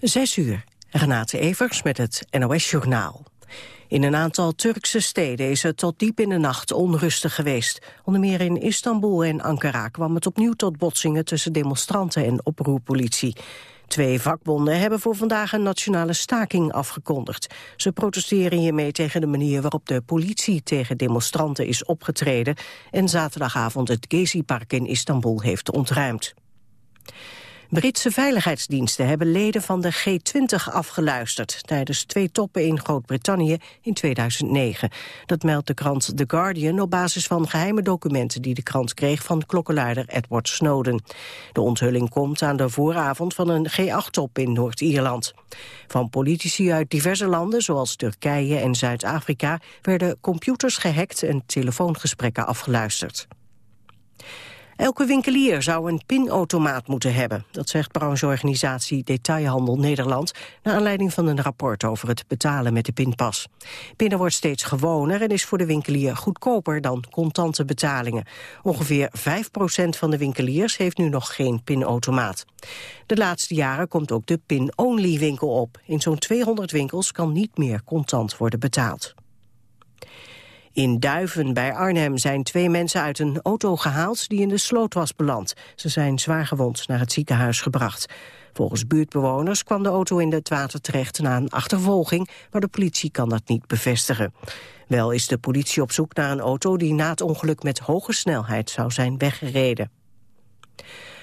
Zes uur. Renate Evers met het NOS Journaal. In een aantal Turkse steden is het tot diep in de nacht onrustig geweest. Onder meer in Istanbul en Ankara kwam het opnieuw tot botsingen tussen demonstranten en oproerpolitie. Twee vakbonden hebben voor vandaag een nationale staking afgekondigd. Ze protesteren hiermee tegen de manier waarop de politie tegen demonstranten is opgetreden en zaterdagavond het Gezi-park in Istanbul heeft ontruimd. Britse veiligheidsdiensten hebben leden van de G20 afgeluisterd... tijdens twee toppen in Groot-Brittannië in 2009. Dat meldt de krant The Guardian op basis van geheime documenten... die de krant kreeg van klokkenluider Edward Snowden. De onthulling komt aan de vooravond van een G8-top in Noord-Ierland. Van politici uit diverse landen, zoals Turkije en Zuid-Afrika... werden computers gehackt en telefoongesprekken afgeluisterd. Elke winkelier zou een pinautomaat moeten hebben. Dat zegt brancheorganisatie Detailhandel Nederland... naar aanleiding van een rapport over het betalen met de pinpas. Pinnen wordt steeds gewoner en is voor de winkelier goedkoper dan contante betalingen. Ongeveer 5% van de winkeliers heeft nu nog geen pinautomaat. De laatste jaren komt ook de pin-only winkel op. In zo'n 200 winkels kan niet meer contant worden betaald. In Duiven bij Arnhem zijn twee mensen uit een auto gehaald die in de sloot was beland. Ze zijn zwaargewond naar het ziekenhuis gebracht. Volgens buurtbewoners kwam de auto in het water terecht na een achtervolging, maar de politie kan dat niet bevestigen. Wel is de politie op zoek naar een auto die na het ongeluk met hoge snelheid zou zijn weggereden.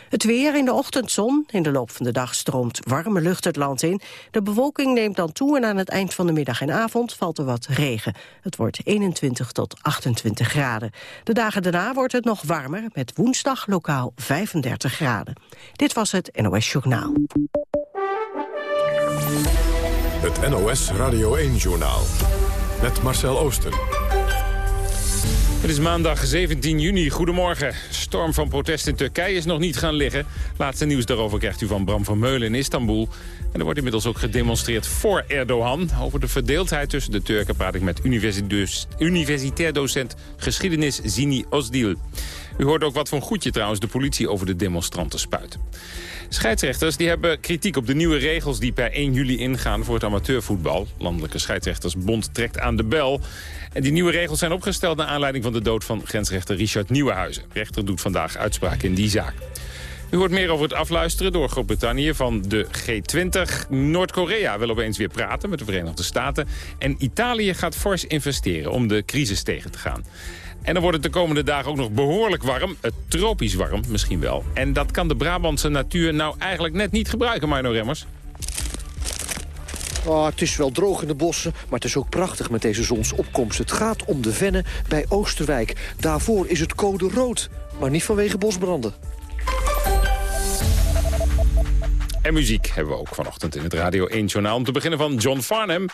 Het weer in de ochtendzon. In de loop van de dag stroomt warme lucht het land in. De bewolking neemt dan toe en aan het eind van de middag en avond valt er wat regen. Het wordt 21 tot 28 graden. De dagen daarna wordt het nog warmer met woensdag lokaal 35 graden. Dit was het NOS Journaal. Het NOS Radio 1-journaal. Met Marcel Oosten. Het is maandag 17 juni. Goedemorgen. Storm van protest in Turkije is nog niet gaan liggen. Laatste nieuws daarover krijgt u van Bram van Meulen in Istanbul. En er wordt inmiddels ook gedemonstreerd voor Erdogan. Over de verdeeldheid tussen de Turken praat ik met universitair docent geschiedenis Zini Ozdil. U hoort ook wat voor goedje trouwens de politie over de demonstranten spuit. Scheidsrechters die hebben kritiek op de nieuwe regels die per 1 juli ingaan voor het amateurvoetbal. Landelijke scheidsrechtersbond trekt aan de bel. En die nieuwe regels zijn opgesteld naar aanleiding van de dood van grensrechter Richard Nieuwenhuizen. Rechter doet vandaag uitspraak in die zaak. U hoort meer over het afluisteren door Groot-Brittannië van de G20. Noord-Korea wil opeens weer praten met de Verenigde Staten. En Italië gaat fors investeren om de crisis tegen te gaan. En dan wordt het de komende dagen ook nog behoorlijk warm. Het tropisch warm misschien wel. En dat kan de Brabantse natuur nou eigenlijk net niet gebruiken, Marno Remmers. Oh, het is wel droog in de bossen, maar het is ook prachtig met deze zonsopkomst. Het gaat om de Venne bij Oosterwijk. Daarvoor is het code rood, maar niet vanwege bosbranden. En muziek hebben we ook vanochtend in het Radio 1-journaal. Om te beginnen van John Farnham.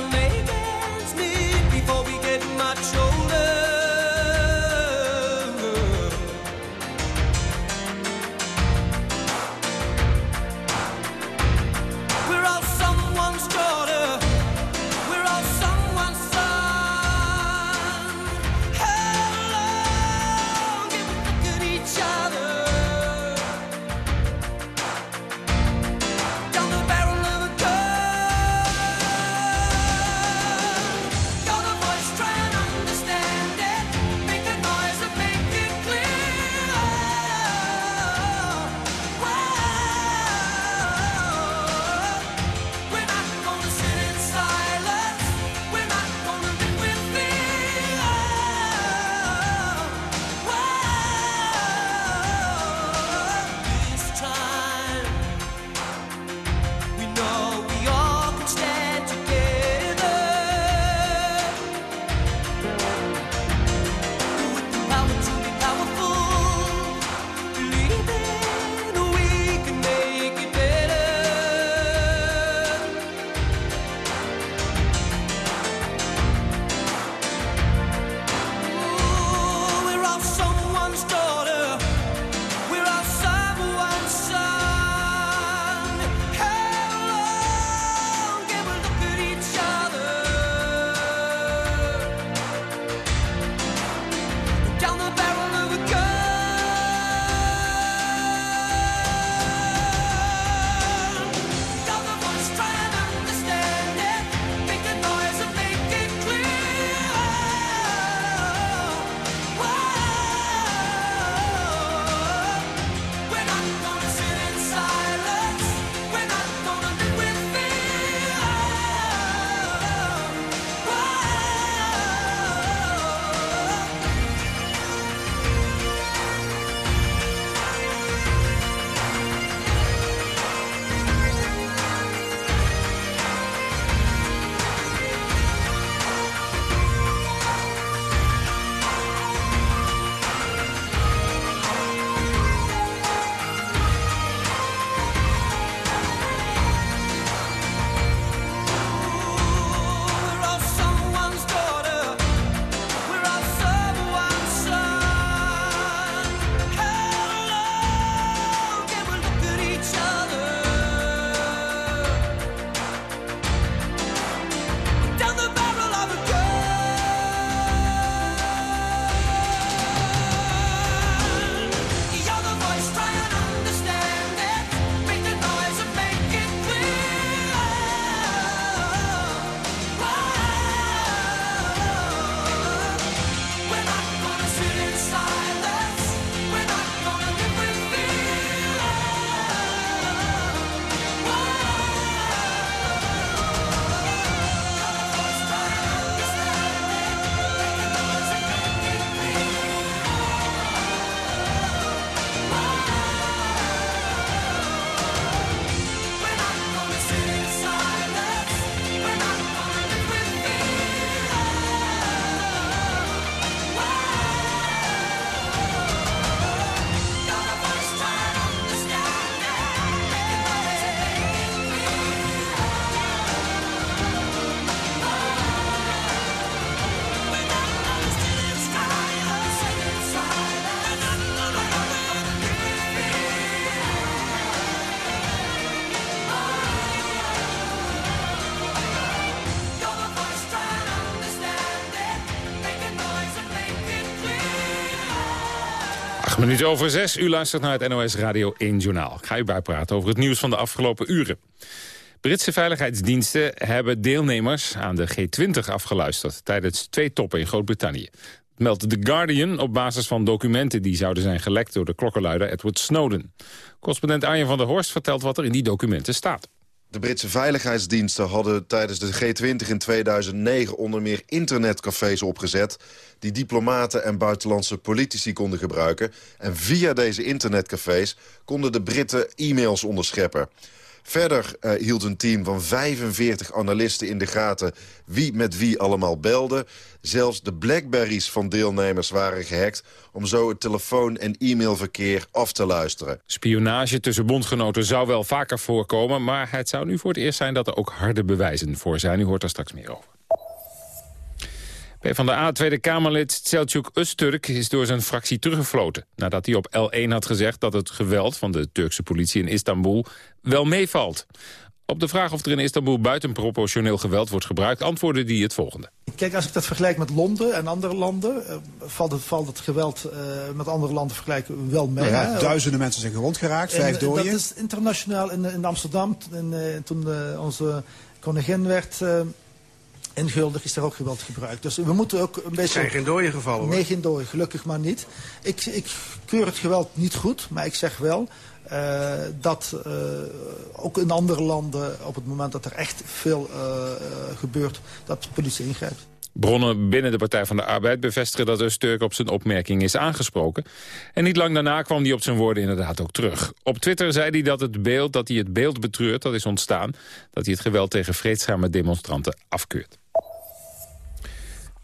to make minuten over zes. U luistert naar het NOS Radio 1 Journaal. Ik ga u bijpraten over het nieuws van de afgelopen uren. Britse veiligheidsdiensten hebben deelnemers aan de G20 afgeluisterd... tijdens twee toppen in Groot-Brittannië. Meldt The Guardian op basis van documenten die zouden zijn gelekt... door de klokkenluider Edward Snowden. Correspondent Arjen van der Horst vertelt wat er in die documenten staat. De Britse veiligheidsdiensten hadden tijdens de G20 in 2009 onder meer internetcafés opgezet die diplomaten en buitenlandse politici konden gebruiken. En via deze internetcafés konden de Britten e-mails onderscheppen. Verder uh, hield een team van 45 analisten in de gaten wie met wie allemaal belde. Zelfs de Blackberries van deelnemers waren gehackt... om zo het telefoon- en e-mailverkeer af te luisteren. Spionage tussen bondgenoten zou wel vaker voorkomen... maar het zou nu voor het eerst zijn dat er ook harde bewijzen voor zijn. U hoort er straks meer over. PvdA Tweede Kamerlid Selçuk Öztürk is door zijn fractie teruggefloten... nadat hij op L1 had gezegd dat het geweld van de Turkse politie in Istanbul wel meevalt. Op de vraag of er in Istanbul buitenproportioneel geweld wordt gebruikt... antwoordde hij het volgende. Kijk, als ik dat vergelijk met Londen en andere landen... Uh, valt, het, valt het geweld uh, met andere landen vergelijken wel mee. Nou ja, duizenden mensen zijn gewond geraakt, vijf en, doden. Dat is internationaal in, in Amsterdam. En, uh, toen onze koningin werd inguldig is er ook geweld gebruikt. Dus we moeten ook een beetje... Er zijn geen doden gevallen hoor. Nee, geen doden, gelukkig maar niet. Ik, ik keur het geweld niet goed, maar ik zeg wel... Uh, dat uh, ook in andere landen, op het moment dat er echt veel uh, gebeurt... dat de politie ingrijpt. Bronnen binnen de Partij van de Arbeid bevestigen dat Usturk op zijn opmerking is aangesproken. En niet lang daarna kwam hij op zijn woorden inderdaad ook terug. Op Twitter zei hij dat, het beeld, dat hij het beeld betreurt dat is ontstaan... dat hij het geweld tegen vreedzame demonstranten afkeurt.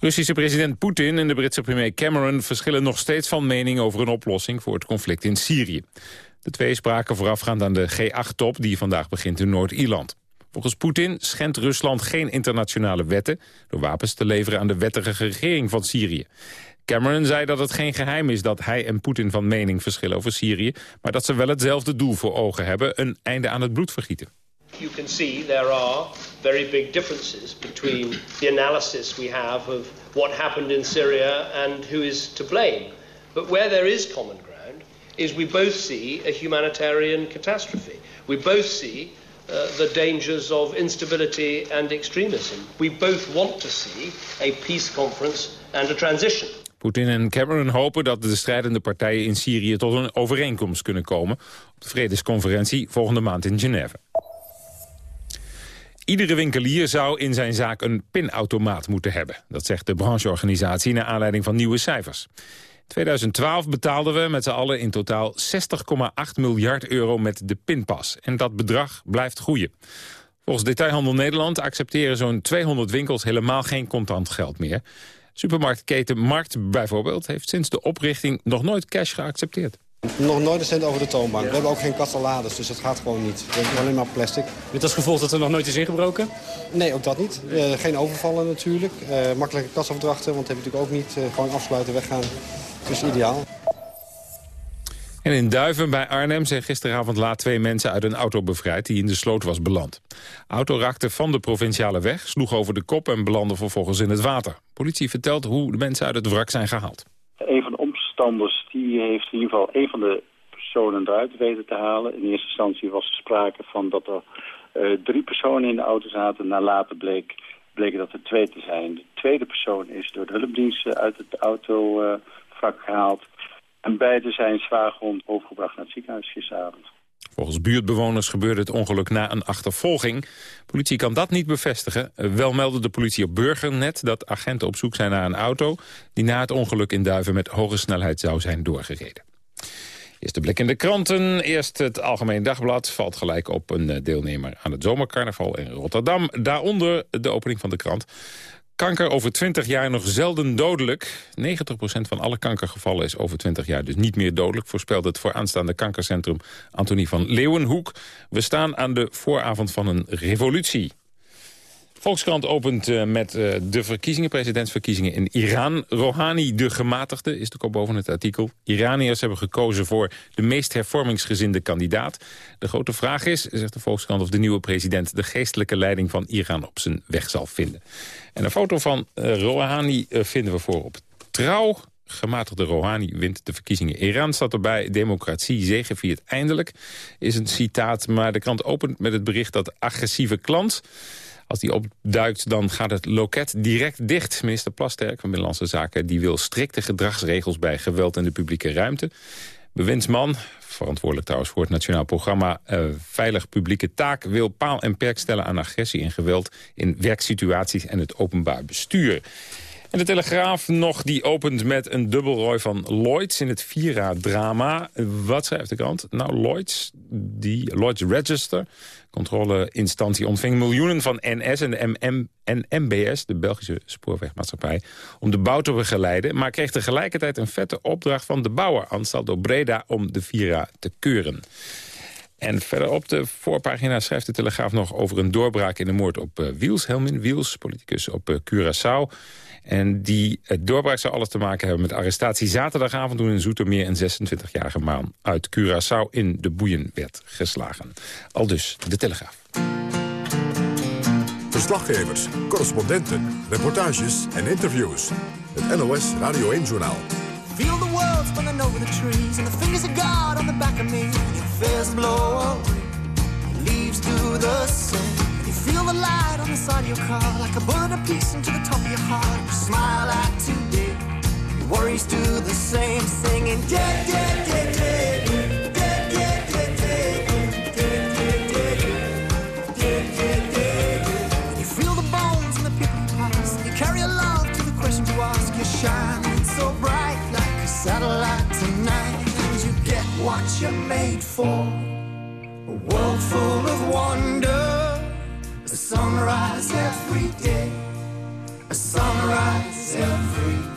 Russische president Poetin en de Britse premier Cameron verschillen nog steeds van mening over een oplossing voor het conflict in Syrië. De twee spraken voorafgaand aan de G8-top die vandaag begint in Noord-Ierland. Volgens Poetin schendt Rusland geen internationale wetten... door wapens te leveren aan de wettige regering van Syrië. Cameron zei dat het geen geheim is dat hij en Poetin van mening verschillen over Syrië... maar dat ze wel hetzelfde doel voor ogen hebben, een einde aan het bloedvergieten. You can see there are very big differences between the analysis we have of what happened in Syria and who is to blame. But where there is common ground is we both see a humanitarian catastrophe. We both see uh, the dangers of instability and extremism. We both want to see a peace conference and a transition. Poetin en Cameron hopen dat de strijdende partijen in Syrië tot een overeenkomst kunnen komen op de vredesconferentie volgende maand in Genève. Iedere winkelier zou in zijn zaak een pinautomaat moeten hebben. Dat zegt de brancheorganisatie naar aanleiding van nieuwe cijfers. 2012 betaalden we met z'n allen in totaal 60,8 miljard euro met de pinpas. En dat bedrag blijft groeien. Volgens Detailhandel Nederland accepteren zo'n 200 winkels helemaal geen contant geld meer. Supermarktketen Markt bijvoorbeeld heeft sinds de oprichting nog nooit cash geaccepteerd. Nog nooit een cent over de toonbank. We hebben ook geen kassalades, dus dat gaat gewoon niet. We hebben alleen maar plastic. Met als gevolg dat er nog nooit is ingebroken? Nee, ook dat niet. Uh, geen overvallen natuurlijk. Uh, makkelijke kasafdrachten, want dat heb je natuurlijk ook niet. Uh, gewoon afsluiten, weggaan. Dus ideaal. En in Duiven bij Arnhem zijn gisteravond laat twee mensen uit een auto bevrijd die in de sloot was beland. De auto raakte van de provinciale weg, sloeg over de kop en belandde vervolgens in het water. Politie vertelt hoe de mensen uit het wrak zijn gehaald. Een van de omstanders die heeft in ieder geval een van de personen eruit weten te halen. In eerste instantie was er sprake van dat er uh, drie personen in de auto zaten. Na later bleek, bleken dat er twee te zijn. De tweede persoon is door de hulpdiensten uit het autovrak uh, gehaald. En beide zijn zwaar gewond overgebracht naar het ziekenhuis gisteravond. Volgens buurtbewoners gebeurde het ongeluk na een achtervolging. Politie kan dat niet bevestigen. Wel meldde de politie op Burgernet dat agenten op zoek zijn naar een auto... die na het ongeluk in Duiven met hoge snelheid zou zijn doorgereden. Eerst de blik in de kranten. Eerst het Algemeen Dagblad valt gelijk op een deelnemer aan het zomercarnaval in Rotterdam. Daaronder de opening van de krant. Kanker over 20 jaar nog zelden dodelijk. 90% van alle kankergevallen is over 20 jaar dus niet meer dodelijk... voorspelt het vooraanstaande kankercentrum Antonie van Leeuwenhoek. We staan aan de vooravond van een revolutie. Volkskrant opent uh, met uh, de verkiezingen, presidentsverkiezingen in Iran. Rouhani, de gematigde, is de kop boven het artikel. Iraniërs hebben gekozen voor de meest hervormingsgezinde kandidaat. De grote vraag is, zegt de Volkskrant, of de nieuwe president... de geestelijke leiding van Iran op zijn weg zal vinden. En een foto van uh, Rouhani vinden we voor op Trouw. gematigde Rouhani wint de verkiezingen. Iran staat erbij, democratie zegeviert eindelijk, is een citaat. Maar de krant opent met het bericht dat agressieve klant... Als die opduikt, dan gaat het loket direct dicht. Minister Plasterk van Binnenlandse Zaken die wil strikte gedragsregels bij geweld in de publieke ruimte. Bewindsman, verantwoordelijk trouwens voor het nationaal programma uh, Veilig Publieke Taak... wil paal en perk stellen aan agressie en geweld in werksituaties en het openbaar bestuur. En de Telegraaf nog, die opent met een dubbelrooi van Lloyds in het Vira-drama. Wat schrijft de krant? Nou, Lloyds, die Lloyds Register, controleinstantie, ontving miljoenen van NS en de MM en MBS, de Belgische spoorwegmaatschappij, om de bouw te begeleiden, maar kreeg tegelijkertijd een vette opdracht van de bouwer, Anstaldo Breda, om de Vira te keuren. En verder op de voorpagina schrijft de Telegraaf nog over een doorbraak in de moord op uh, Wiels, Helmin Wiels, politicus op uh, Curaçao. En die het doorbraak zou alles te maken hebben met arrestatie zaterdagavond... toen in Zoetermeer een 26-jarige man uit Curaçao in de boeien werd geslagen. Al dus de Telegraaf. Verslaggevers, correspondenten, reportages en interviews. Het NOS Radio 1-journaal. Feel the world spinning over the trees And the fingers of God on the back of me blow away Leaves do the same Feel the light on the side of your car like a bullet apiece into the top of your heart. You smile at today, your worries do the same, singing dead, dead, dead, dead. Shining so bright like a satellite tonight, you get what you're made for. A world full of wonder sunrise every day. A sunrise every day. day,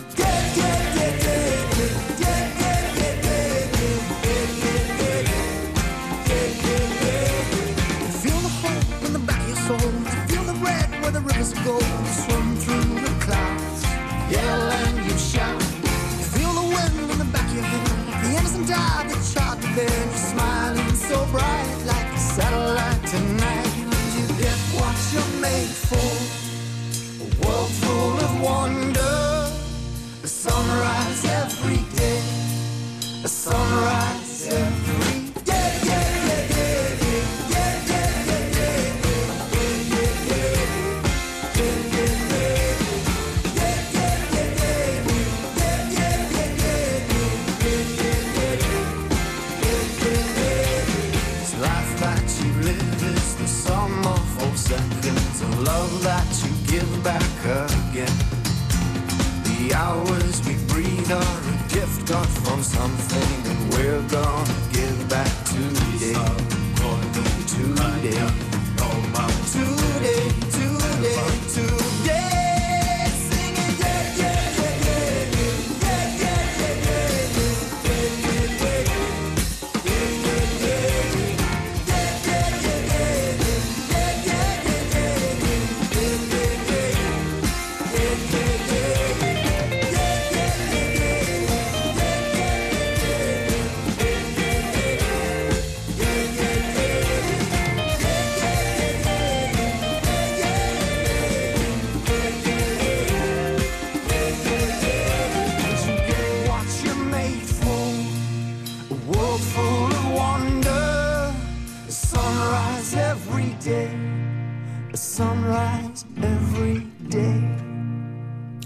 a sunrise every day.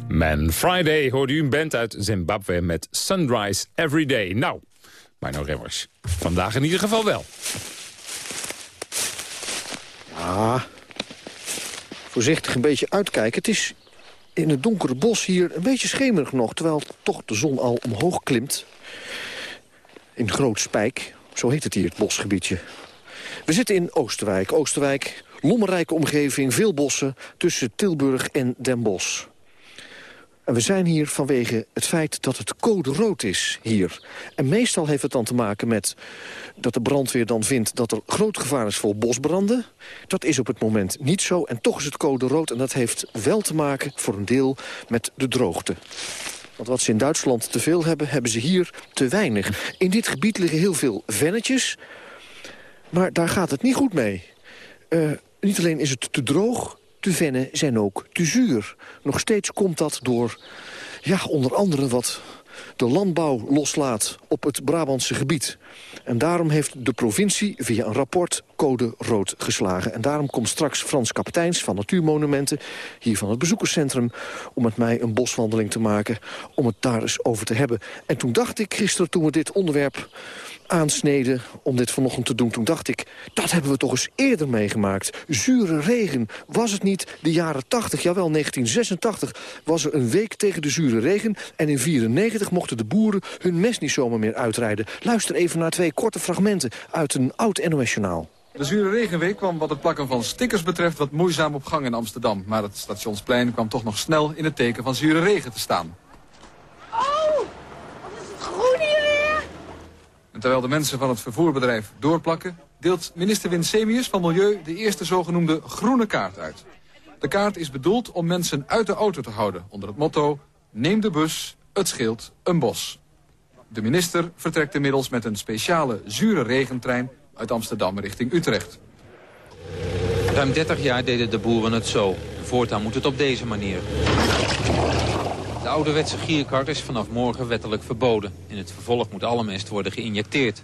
Man Friday hoorde u een band uit Zimbabwe met Sunrise Every Day. Nou, Mino Remmers, vandaag in ieder geval wel. Ja, voorzichtig een beetje uitkijken. Het is in het donkere bos hier een beetje schemerig nog... terwijl toch de zon al omhoog klimt. In Groot Spijk, zo heet het hier, het bosgebiedje. We zitten in Oosterwijk. Oosterwijk, lommerrijke omgeving, veel bossen... tussen Tilburg en Den Bosch. En we zijn hier vanwege het feit dat het code rood is hier. En meestal heeft het dan te maken met dat de brandweer dan vindt... dat er groot gevaar is voor bosbranden. Dat is op het moment niet zo. En toch is het code rood. En dat heeft wel te maken voor een deel met de droogte. Want wat ze in Duitsland te veel hebben, hebben ze hier te weinig. In dit gebied liggen heel veel vennetjes. Maar daar gaat het niet goed mee. Eh, niet alleen is het te droog, te vennen zijn ook te zuur. Nog steeds komt dat door, ja, onder andere wat de landbouw loslaat op het Brabantse gebied. En daarom heeft de provincie via een rapport code rood geslagen. En daarom komt straks Frans Kapiteins van Natuurmonumenten... hier van het bezoekerscentrum, om met mij een boswandeling te maken... om het daar eens over te hebben. En toen dacht ik gisteren, toen we dit onderwerp aansneden om dit vanochtend te doen. Toen dacht ik, dat hebben we toch eens eerder meegemaakt. Zure regen. Was het niet de jaren 80, jawel 1986, was er een week tegen de zure regen... en in 94 mochten de boeren hun mes niet zomaar meer uitrijden. Luister even naar twee korte fragmenten uit een oud NOS-journaal. De zure regenweek kwam wat het plakken van stickers betreft wat moeizaam op gang in Amsterdam. Maar het stationsplein kwam toch nog snel in het teken van zure regen te staan. Oh, wat is het groen hier terwijl de mensen van het vervoerbedrijf doorplakken... deelt minister Winsemius van Milieu de eerste zogenoemde groene kaart uit. De kaart is bedoeld om mensen uit de auto te houden onder het motto... neem de bus, het scheelt een bos. De minister vertrekt inmiddels met een speciale zure regentrein... uit Amsterdam richting Utrecht. Ruim 30 jaar deden de boeren het zo. Voortaan moet het op deze manier. De ouderwetse gierkart is vanaf morgen wettelijk verboden. In het vervolg moet alle mest worden geïnjecteerd.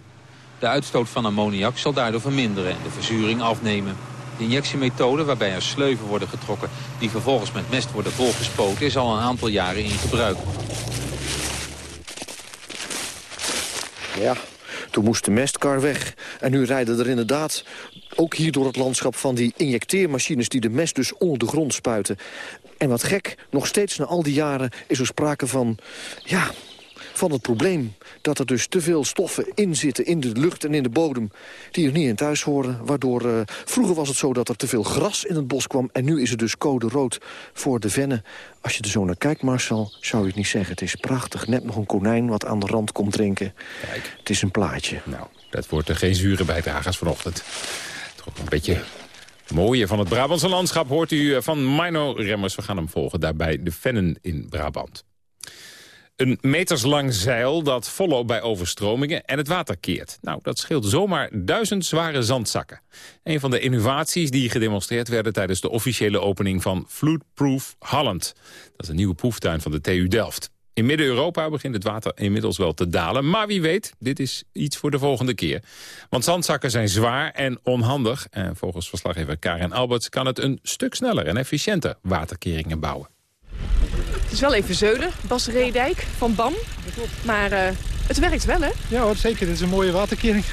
De uitstoot van ammoniak zal daardoor verminderen en de verzuring afnemen. De injectiemethode waarbij er sleuven worden getrokken... die vervolgens met mest worden volgespoten... is al een aantal jaren in gebruik. Ja, toen moest de mestkar weg. En nu rijden er inderdaad ook hier door het landschap van die injecteermachines... die de mest dus onder de grond spuiten. En wat gek, nog steeds na al die jaren is er sprake van... ja, van het probleem dat er dus te veel stoffen in zitten in de lucht en in de bodem... die er niet in thuis horen. Waardoor, uh, vroeger was het zo dat er te veel gras in het bos kwam... en nu is het dus code rood voor de vennen. Als je er zo naar kijkt, Marcel, zou je het niet zeggen. Het is prachtig, net nog een konijn wat aan de rand komt drinken. Kijk. Het is een plaatje. Nou, dat wordt er geen zure bijdragers vanochtend. Toch een beetje mooie van het Brabantse landschap hoort u van Mino Remmers. We gaan hem volgen daarbij de Vennen in Brabant. Een meterslang zeil dat volloopt bij overstromingen en het water keert. Nou, dat scheelt zomaar duizend zware zandzakken. Een van de innovaties die gedemonstreerd werden... tijdens de officiële opening van Floodproof Holland. Dat is een nieuwe proeftuin van de TU Delft. In Midden-Europa begint het water inmiddels wel te dalen. Maar wie weet, dit is iets voor de volgende keer. Want zandzakken zijn zwaar en onhandig. En volgens verslaggever Karen Alberts kan het een stuk sneller en efficiënter waterkeringen bouwen. Het is wel even zeulen, Bas Reedijk van BAM. Maar uh, het werkt wel, hè? Ja hoor, zeker. Dit is een mooie waterkering.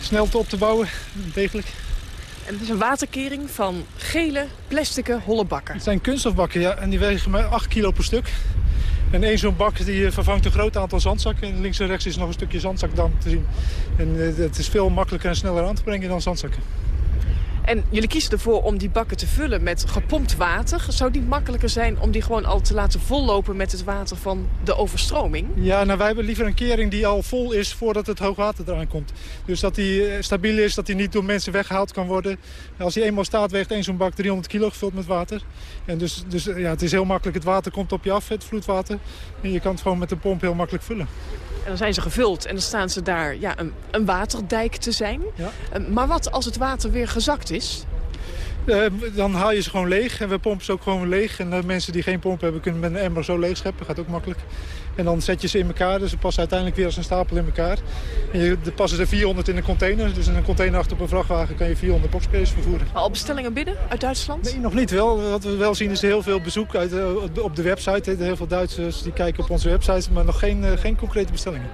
Snel te op te bouwen, degelijk. En het is een waterkering van gele, plastic holle bakken. Het zijn kunststofbakken, ja. En die wegen maar 8 kilo per stuk. En één zo'n bak die vervangt een groot aantal zandzakken. En links en rechts is nog een stukje zandzakdam te zien. En uh, het is veel makkelijker en sneller aan te brengen dan zandzakken. En jullie kiezen ervoor om die bakken te vullen met gepompt water. Zou niet makkelijker zijn om die gewoon al te laten vollopen met het water van de overstroming? Ja, nou wij hebben liever een kering die al vol is voordat het hoogwater eraan komt. Dus dat die eh, stabiel is, dat die niet door mensen weggehaald kan worden. Als die eenmaal staat, weegt één zo'n bak 300 kilo gevuld met water. En dus, dus ja, het is heel makkelijk, het water komt op je af, het vloedwater. En je kan het gewoon met een pomp heel makkelijk vullen. En dan zijn ze gevuld en dan staan ze daar ja, een, een waterdijk te zijn. Ja. Maar wat als het water weer gezakt is? Uh, dan haal je ze gewoon leeg en we pompen ze ook gewoon leeg. En de mensen die geen pomp hebben kunnen met een emmer zo leeg scheppen. Gaat ook makkelijk. En dan zet je ze in elkaar. Dus ze passen uiteindelijk weer als een stapel in elkaar. En je, er passen er 400 in een container. Dus in een container achter op een vrachtwagen kan je 400 boxspelers vervoeren. Al bestellingen binnen uit Duitsland? Nee, nog niet. Wel, wat we wel zien is heel veel bezoek uit, op de website. Heel veel Duitsers die kijken op onze website. Maar nog geen, geen concrete bestellingen.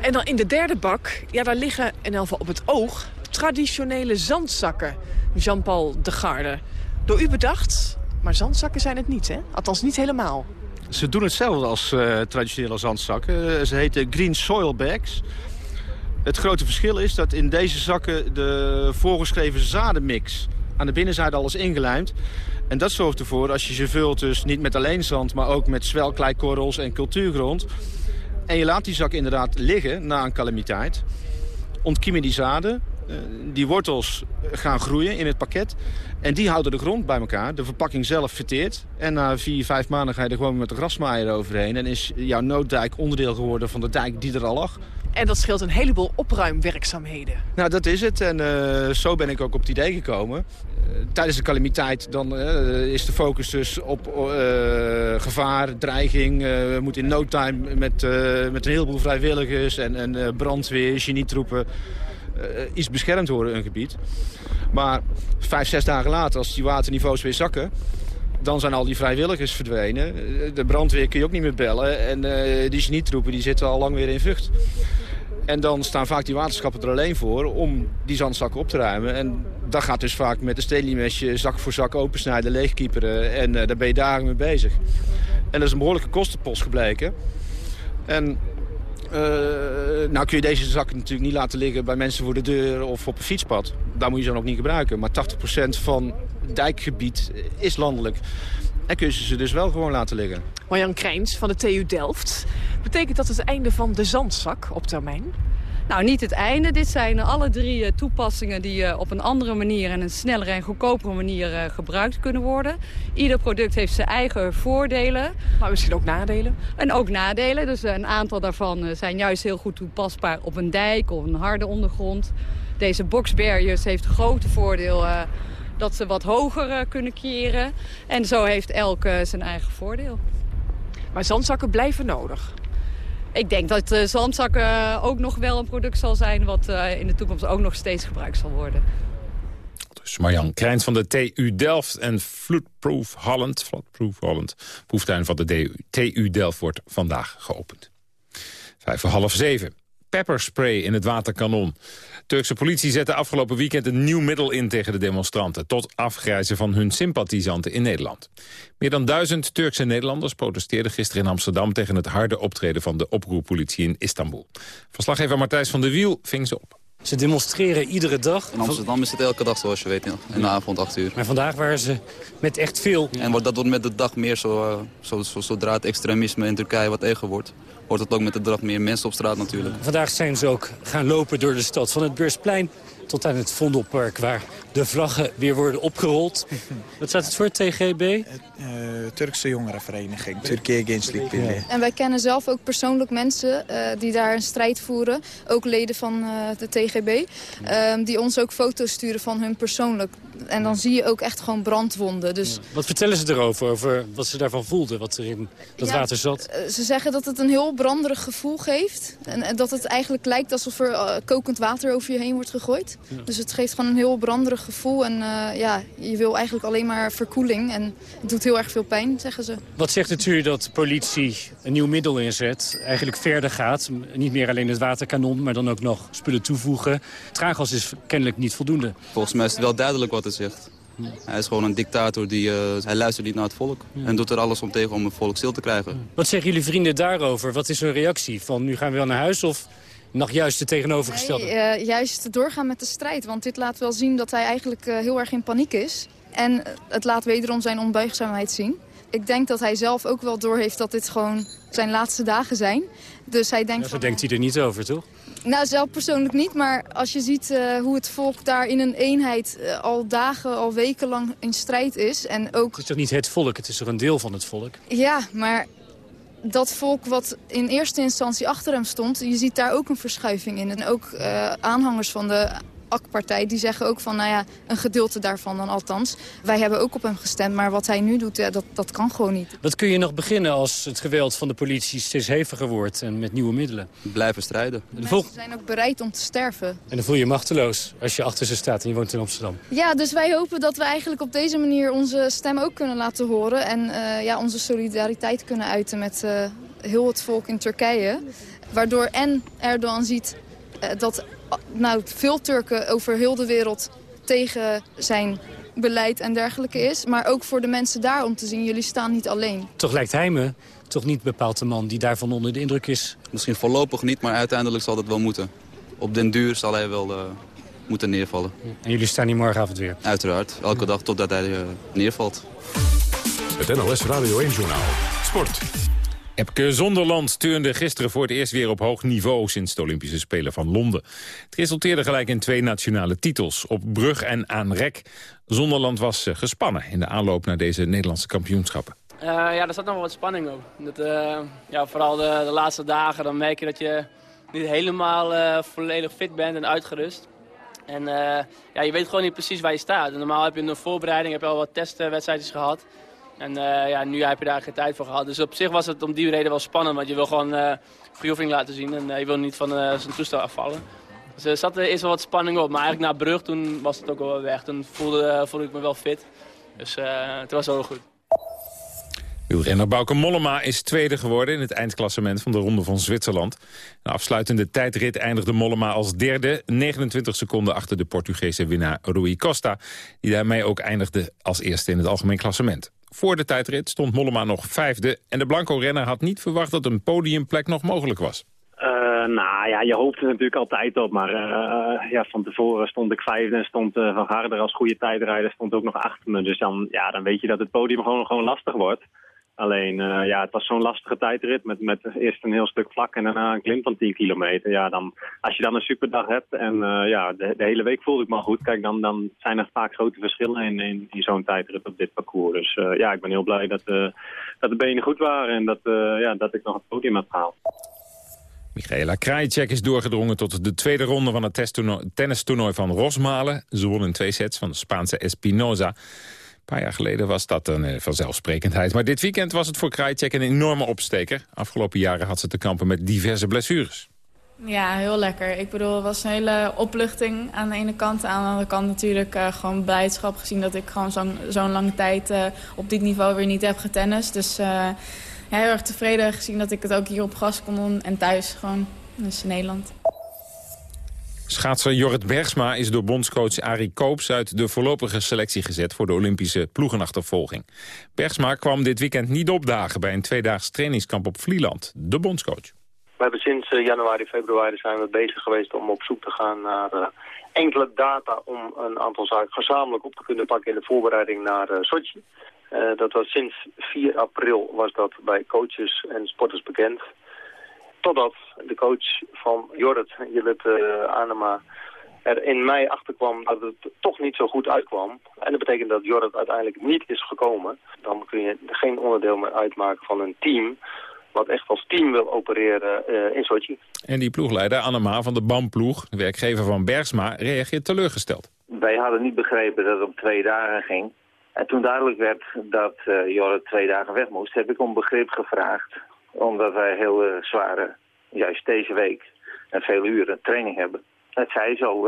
En dan in de derde bak, ja, daar liggen in geval op het oog traditionele zandzakken. Jean-Paul de Garde. Door u bedacht, maar zandzakken zijn het niet, hè? Althans niet helemaal. Ze doen hetzelfde als uh, traditionele zandzakken. Ze heten green soil bags. Het grote verschil is dat in deze zakken de voorgeschreven zadenmix aan de binnenzijde al is ingelijmd. En dat zorgt ervoor, als je ze vult, dus niet met alleen zand... maar ook met zwelkleikorrels en cultuurgrond... en je laat die zak inderdaad liggen na een calamiteit... ontkiemen die zaden, Eh, die wortels gaan groeien in het pakket. En die houden de grond bij elkaar. De verpakking zelf verteert. En na vier, vijf maanden ga je er gewoon met de grasmaaier overheen. En is jouw nooddijk onderdeel geworden van de dijk die er al lag. En dat scheelt een heleboel opruimwerkzaamheden. Nou, dat is het. En uh, zo ben ik ook op het idee gekomen. Uh, tijdens de calamiteit dan, uh, is de focus dus op gevaar, dreiging. we moeten in no time met, met een heleboel vrijwilligers en, en brandweer, genietroepen... iets beschermd worden, een gebied. Maar vijf, zes dagen later, als die waterniveaus weer zakken... dan zijn al die vrijwilligers verdwenen. De brandweer kun je ook niet meer bellen. En die genietroepen die zitten al lang weer in vucht. En dan staan vaak die waterschappen er alleen voor om die zandzakken op te ruimen. En dat gaat dus vaak met een stelimesje zak voor zak opensnijden, leegkieperen. En daar ben je dagen mee bezig. En dat is een behoorlijke kostenpost gebleken. En nou kun je deze zakken natuurlijk niet laten liggen bij mensen voor de deur of op een fietspad. Daar moet je ze dan ook niet gebruiken. Maar 80% van dijkgebied is landelijk. En kun je ze dus wel gewoon laten liggen. Marjan Krijns van de TU Delft. Betekent dat het einde van de zandzak op termijn? Nou, niet het einde. Dit zijn alle drie eh, toepassingen die uh, op een andere manier... en een snellere en goedkopere manier uh, gebruikt kunnen worden. Ieder product heeft zijn eigen voordelen. Maar misschien ook nadelen? En ook nadelen. Dus een aantal daarvan zijn juist heel goed toepasbaar op een dijk of een harde ondergrond. Deze box barriers heeft het grote voordeel dat ze wat hoger kunnen keren. En zo heeft elk zijn eigen voordeel. Maar zandzakken blijven nodig? Ik denk dat uh, zandzakken ook nog wel een product zal zijn... wat uh, in de toekomst ook nog steeds gebruikt zal worden. Dus Marjan Krijns van de TU Delft en Floodproof Holland... Floodproof Holland, proeftuin van de TU Delft wordt vandaag geopend. Vijf voor half zeven pepperspray in het waterkanon. Turkse politie zette afgelopen weekend een nieuw middel in tegen de demonstranten... tot afgrijzen van hun sympathisanten in Nederland. Meer dan duizend Turkse Nederlanders protesteerden gisteren in Amsterdam... tegen het harde optreden van de oproerpolitie in Istanbul. Verslaggever Martijs van der Wiel ving ze op. Ze demonstreren iedere dag. In Amsterdam is het elke dag zoals je weet, in de avond 8 uur. Maar vandaag waren ze met echt veel. En dat wordt met de dag meer zo, eh, zo, zo, zodra het extremisme in Turkije wat erger wordt wordt het ook met de dag meer mensen op straat natuurlijk. Vandaag zijn ze ook gaan lopen door de stad. Van het Beursplein tot aan het Vondelpark... waar de vlaggen weer worden opgerold. Wat staat het voor, TGB? Uh, Turkse Jongerenvereniging, Turkije Gençlik Birliği. En wij kennen zelf ook persoonlijk mensen uh, die daar een strijd voeren. Ook leden van uh, de TGB. Ehm, die ons ook foto's sturen van hun persoonlijk. En dan zie je ook echt gewoon brandwonden. Dus... Ja. Wat vertellen ze erover, over wat ze daarvan voelden, wat er in dat ja, water zat? Ze zeggen dat het een heel branderig gevoel geeft. En, en dat het eigenlijk lijkt alsof er kokend water over je heen wordt gegooid. Ja. Dus het geeft gewoon een heel branderig gevoel. En uh, ja, je wil eigenlijk alleen maar verkoeling. En het doet heel erg veel pijn, zeggen ze. Wat zegt het u dat de politie een nieuw middel inzet? Eigenlijk verder gaat. Niet meer alleen het waterkanon, maar dan ook nog spullen toevoegen. Traaggas is kennelijk niet voldoende. Volgens mij is het wel duidelijk wat hij zegt. Hij is gewoon een dictator, die, uh, hij luistert niet naar het volk. En doet er alles om tegen om het volk stil te krijgen. Wat zeggen jullie vrienden daarover? Wat is hun reactie? Van nu gaan we wel naar huis of nog juist het tegenovergestelde? Nee, uh, juist doorgaan met de strijd. Want dit laat wel zien dat hij eigenlijk uh, heel erg in paniek is. En het laat wederom zijn onbuigzaamheid zien. Ik denk dat hij zelf ook wel doorheeft dat dit gewoon zijn laatste dagen zijn. Dus hij denkt ja, zo van, denkt hij er niet over, toch? Nou, zelf persoonlijk niet, maar als je ziet uh, hoe het volk daar in een eenheid uh, al dagen, al wekenlang in strijd is. En ook... Het is toch niet het volk, het is toch een deel van het volk? Ja, maar dat volk wat in eerste instantie achter hem stond... je ziet daar ook een verschuiving in. En ook uh, aanhangers van de AK-partij, die zeggen ook van, nou ja, een gedeelte daarvan dan althans. Wij hebben ook op hem gestemd, maar wat hij nu doet, ja, dat, dat kan gewoon niet. Wat kun je nog beginnen als het geweld van de politie steeds heviger wordt en met nieuwe middelen? Blijven strijden. De Mensen zijn ook bereid om te sterven. En dan voel je je machteloos als je achter ze staat en je woont in Amsterdam. Ja, dus wij hopen dat we eigenlijk op deze manier onze stem ook kunnen laten horen. En uh, ja, onze solidariteit kunnen uiten met uh, heel het volk in Turkije. Waardoor en Erdogan ziet uh, dat nou, veel Turken over heel de wereld tegen zijn beleid en dergelijke is. Maar ook voor de mensen daar om te zien, jullie staan niet alleen. Toch lijkt hij me toch niet bepaald de man die daarvan onder de indruk is. Misschien voorlopig niet, maar uiteindelijk zal dat wel moeten. Op den duur zal hij wel uh, moeten neervallen. En jullie staan hier morgenavond weer? Uiteraard, elke dag totdat hij uh, neervalt. Het NLS Radio 1 Journaal. Sport. Zonderland turnde gisteren voor het eerst weer op hoog niveau sinds de Olympische Spelen van Londen. Het resulteerde gelijk in twee nationale titels, op brug en aan rek. Zonderland was eh, gespannen in de aanloop naar deze Nederlandse kampioenschappen. Uh, ja, er zat nog wel wat spanning op. Dat, uh, ja, vooral de, de, laatste dagen, dan merk je dat je niet helemaal volledig fit bent en uitgerust. En ja, je weet gewoon niet precies waar je staat. Normaal heb je een voorbereiding, heb je al wat testwedstrijdjes gehad. En uh, ja, nu heb je daar geen tijd voor gehad. Dus op zich was het om die reden wel spannend. Want je wil gewoon uh, verjoeving laten zien. En uh, je wil niet van zijn toestel afvallen. Dus er zat eerst wel wat spanning op. Maar eigenlijk na Brug toen was het ook wel weg. Toen voelde, voelde ik me wel fit. Dus het was wel goed. Wielrenner Bauke Mollema is tweede geworden in het eindklassement van de Ronde van Zwitserland. De afsluitende tijdrit eindigde Mollema als derde, 29 seconden achter de Portugese winnaar Rui Costa, die daarmee ook eindigde als eerste in het algemeen klassement. Voor de tijdrit stond Mollema nog vijfde en de Blanco-renner had niet verwacht dat een podiumplek nog mogelijk was. Uh, nou ja, je hoopt er natuurlijk altijd op, maar uh, ja, van tevoren stond ik vijfde en stond uh, Van Garder als goede tijdrijder stond ook nog achter me. Dus dan, ja, dan weet je dat het podium gewoon, gewoon lastig wordt. Alleen, uh, ja, het was zo'n lastige tijdrit met, met eerst een heel stuk vlak en daarna een klim van 10 kilometer. Ja, dan, als je dan een superdag hebt en uh, ja, de, hele week voelde ik me goed. Kijk, dan, dan zijn er vaak grote verschillen in, in, zo'n tijdrit op dit parcours. Dus uh, ja, ik ben heel blij dat, dat de benen goed waren en dat, ja, dat ik nog het podium heb gehaald. Michaela Krajicek is doorgedrongen tot de tweede ronde van het tennistoernooi van Rosmalen. Ze won in twee sets van de Spaanse Espinoza. Paar jaar geleden was dat een uh, vanzelfsprekendheid. Maar dit weekend was het voor Krajicek een enorme opsteker. Afgelopen jaren had ze te kampen met diverse blessures. Ja, heel lekker. Ik bedoel, het was een hele opluchting aan de ene kant. Aan de andere kant natuurlijk uh, gewoon blijdschap gezien dat ik gewoon zo'n zo lange tijd uh, op dit niveau weer niet heb getennist. Dus heel erg tevreden gezien dat ik het ook hier op gas kon doen en thuis gewoon. Dus in Nederland. Schaatser Jorrit Bergsma is door bondscoach Arie Koops uit de voorlopige selectie gezet voor de Olympische ploegenachtervolging. Bergsma kwam dit weekend niet opdagen bij een tweedaags trainingskamp op Vlieland, de bondscoach. We hebben sinds januari, februari zijn we bezig geweest om op zoek te gaan naar uh, enkele data om een aantal zaken gezamenlijk op te kunnen pakken in de voorbereiding naar uh, Sochi. Dat was sinds 4 april was dat bij coaches en sporters bekend. Totdat de coach van Jorrit, Jillet uh, Anema, er in mei achterkwam dat het toch niet zo goed uitkwam. En dat betekent dat Jorrit uiteindelijk niet is gekomen. Dan kun je geen onderdeel meer uitmaken van een team wat echt als team wil opereren uh, in Sochi. En die ploegleider Annema van de BAM-ploeg, de werkgever van Bergsma, reageert teleurgesteld. Wij hadden niet begrepen dat het om twee dagen ging. En toen duidelijk werd dat uh, Jorrit twee dagen weg moest, heb ik om begrip gevraagd omdat wij heel uh, zware, juist deze week, en veel uren training hebben. Het zij zo.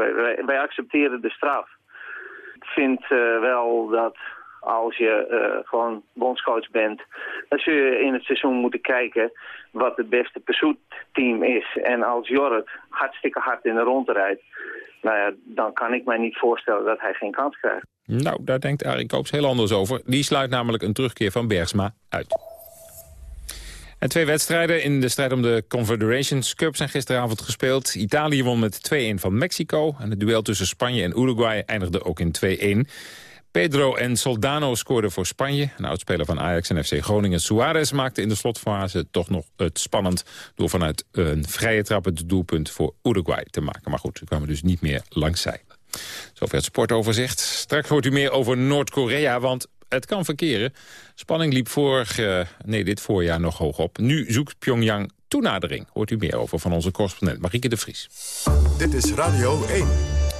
Wij, accepteren de straf. Ik vind uh, wel dat als je uh, gewoon bondscoach bent... dan zul je in het seizoen moeten kijken wat het beste pursuit-team is. En als Jorrit hartstikke hard in de ronde rijdt... Nou ja, dan kan ik mij niet voorstellen dat hij geen kans krijgt. Nou, daar denkt Arie Koops heel anders over. Die sluit namelijk een terugkeer van Bergsma uit. En twee wedstrijden in de strijd om de Confederations Cup zijn gisteravond gespeeld. Italië won met 2-1 van Mexico. En het duel tussen Spanje en Uruguay eindigde ook in 2-1. Pedro en Soldano scoorden voor Spanje. Een oudspeler van Ajax en FC Groningen, Suarez, maakte in de slotfase toch nog het spannend... door vanuit een vrije trap het doelpunt voor Uruguay te maken. Maar goed, ze kwamen dus niet meer langs zij. Zover het sportoverzicht. Straks hoort u meer over Noord-Korea, want het kan verkeren. Spanning liep vorig, uh, nee, dit voorjaar nog hoog op. Nu zoekt Pyongyang toenadering. Hoort u meer over van onze correspondent Marieke de Vries. Dit is Radio 1.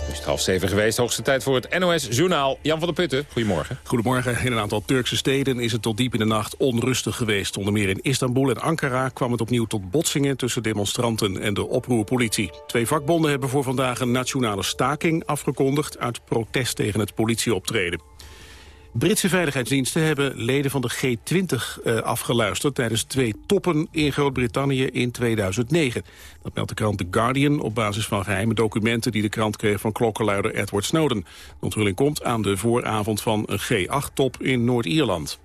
Nu is het half zeven geweest. Hoogste tijd voor het NOS-journaal. Jan van der Putten, goedemorgen. Goedemorgen. In een aantal Turkse steden is het tot diep in de nacht onrustig geweest. Onder meer in Istanbul en Ankara kwam het opnieuw tot botsingen... tussen demonstranten en de oproerpolitie. Twee vakbonden hebben voor vandaag een nationale staking afgekondigd... uit protest tegen het politieoptreden. Britse veiligheidsdiensten hebben leden van de G20 uh, afgeluisterd... tijdens twee toppen in Groot-Brittannië in 2009. Dat meldt de krant The Guardian op basis van geheime documenten... die de krant kreeg van klokkenluider Edward Snowden. De onthulling komt aan de vooravond van een G8-top in Noord-Ierland.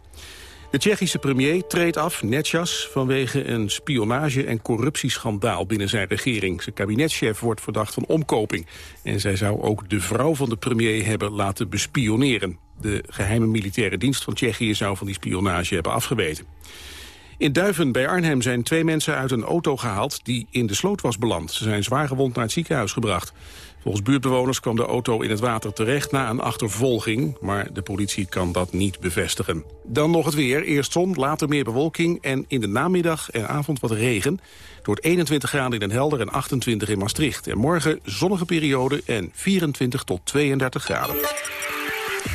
De Tsjechische premier treedt af, Netjas, vanwege een spionage- en corruptieschandaal binnen zijn regering. Zijn kabinetchef wordt verdacht van omkoping. En zij zou ook de vrouw van de premier hebben laten bespioneren. De geheime militaire dienst van Tsjechië zou van die spionage hebben afgeweten. In Duiven bij Arnhem zijn twee mensen uit een auto gehaald die in de sloot was beland. Ze zijn zwaar gewond naar het ziekenhuis gebracht. Volgens buurtbewoners kwam de auto in het water terecht na een achtervolging, maar de politie kan dat niet bevestigen. Dan nog het weer. Eerst zon, later meer bewolking en in de namiddag en avond wat regen. Wordt 21 graden in Den Helder en 28 in Maastricht. En morgen zonnige periode en 24 tot 32 graden.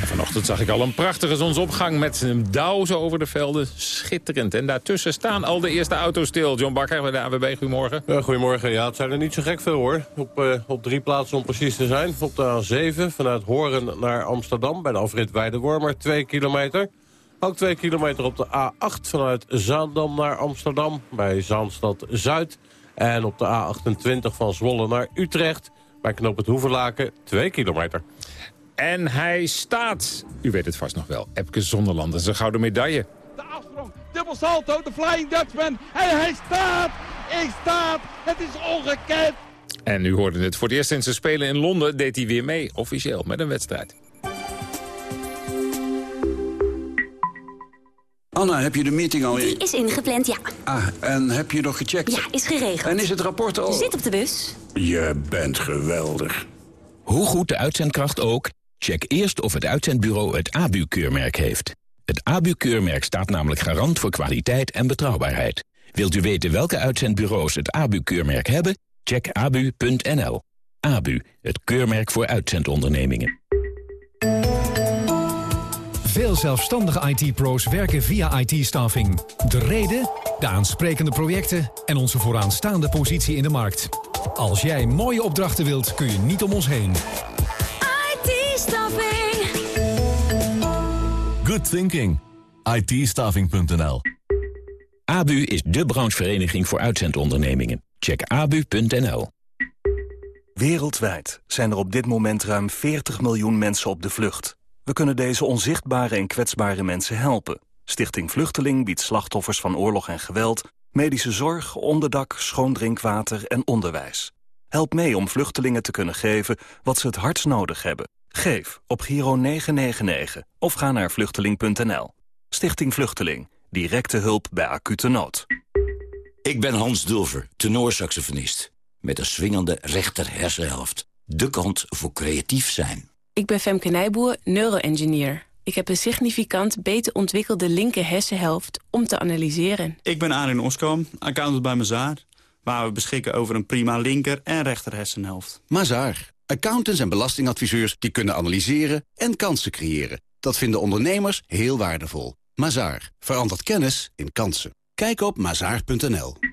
En vanochtend zag ik al een prachtige zonsopgang met een dauw zo over de velden. Schitterend. En daartussen staan al de eerste auto's stil. John Bakker bij de AWB, goedemorgen. Goedemorgen. Ja, het zijn er niet zo gek veel hoor. Op, uh, op drie plaatsen om precies te zijn. Op de A7 vanuit Horen naar Amsterdam bij de afrit Weidewormer, 2 kilometer. Ook 2 kilometer op de A8 vanuit Zaandam naar Amsterdam bij Zaanstad Zuid. En op de A28 van Zwolle naar Utrecht bij Knoop het Hoeverlaken 2 kilometer. En hij staat, u weet het vast nog wel, Epke Zonderland. zijn gouden medaille. De afsprong, dubbel salto, de Flying Dutchman. En hij staat, ik staat, het is ongekend. En u hoorde het, voor het eerst sinds ze spelen in Londen deed hij weer mee, officieel, met een wedstrijd. Anna, heb je de meeting al... Die is ingepland, ja. Ah, en heb je nog gecheckt? Ja, is geregeld. En is het rapport al... Zit op de bus. Je bent geweldig. Hoe goed de uitzendkracht ook, check eerst of het uitzendbureau het ABU-keurmerk heeft. Het ABU-keurmerk staat namelijk garant voor kwaliteit en betrouwbaarheid. Wilt u weten welke uitzendbureaus het ABU-keurmerk hebben? Check abu.nl. ABU, het keurmerk voor uitzendondernemingen. Veel zelfstandige IT-pro's werken via IT-staffing. De reden, de aansprekende projecten en onze vooraanstaande positie in de markt. Als jij mooie opdrachten wilt, kun je niet om ons heen. IT-staffing. Good thinking. it ABU is de branchevereniging voor uitzendondernemingen. Check abu.nl. Wereldwijd zijn er op dit moment ruim 40 miljoen mensen op de vlucht. We kunnen deze onzichtbare en kwetsbare mensen helpen. Stichting Vluchteling biedt slachtoffers van oorlog en geweld... medische zorg, onderdak, schoon drinkwater en onderwijs. Help mee om vluchtelingen te kunnen geven wat ze het hardst nodig hebben. Geef op Giro 999 of ga naar vluchteling.nl. Stichting Vluchteling. Directe hulp bij acute nood. Ik ben Hans Dulver, tenorsaxofonist. Met een swingende rechter hersenhelft. De kant voor creatief zijn. Ik ben Femke Nijboer, neuroengineer. Ik heb een significant beter ontwikkelde linker hersenhelft om te analyseren. Ik ben Arin Oskam, accountant bij Mazaar. Waar we beschikken over een prima linker en rechter hersenhelft. Mazaar. Accountants en belastingadviseurs die kunnen analyseren en kansen creëren. Dat vinden ondernemers heel waardevol. Mazaar. Verandert kennis in kansen. Kijk op mazaar.nl.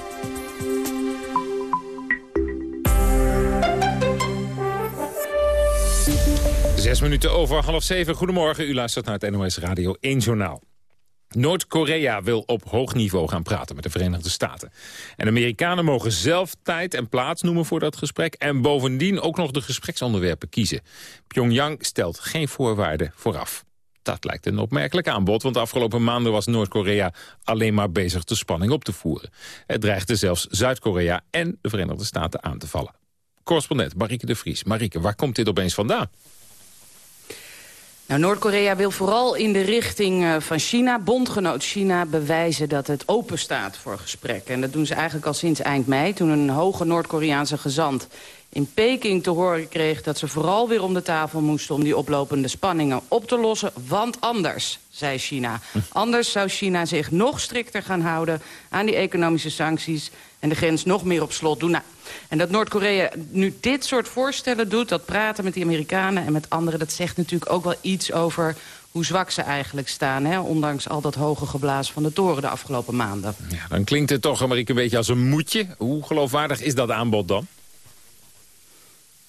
Zes minuten over half zeven. Goedemorgen, u luistert naar het NOS Radio 1 Journaal. Noord-Korea wil op hoog niveau gaan praten met de Verenigde Staten. En Amerikanen mogen zelf tijd en plaats noemen voor dat gesprek... en bovendien ook nog de gespreksonderwerpen kiezen. Pyongyang stelt geen voorwaarden vooraf. Dat lijkt een opmerkelijk aanbod, want afgelopen maanden was Noord-Korea alleen maar bezig de spanning op te voeren. Het dreigde zelfs Zuid-Korea en de Verenigde Staten aan te vallen. Correspondent Marieke de Vries. Marieke, waar komt dit opeens vandaan? Nou, Noord-Korea wil vooral in de richting uh, van China, bondgenoot China, bewijzen dat het open staat voor gesprekken. En dat doen ze eigenlijk al sinds eind mei, toen een hoge Noord-Koreaanse gezant in Peking te horen kreeg dat ze vooral weer om de tafel moesten om die oplopende spanningen op te lossen. Want anders, zei China, anders zou China zich nog strikter gaan houden aan die economische sancties en de grens nog meer op slot doen. Nou, en dat Noord-Korea nu dit soort voorstellen doet... dat praten met die Amerikanen en met anderen... dat zegt natuurlijk ook wel iets over hoe zwak ze eigenlijk staan... Hè? ondanks al dat hoge geblaas van de toren de afgelopen maanden. Ja, dan klinkt het toch, Amerika, een beetje als een moedje. Hoe geloofwaardig is dat aanbod dan?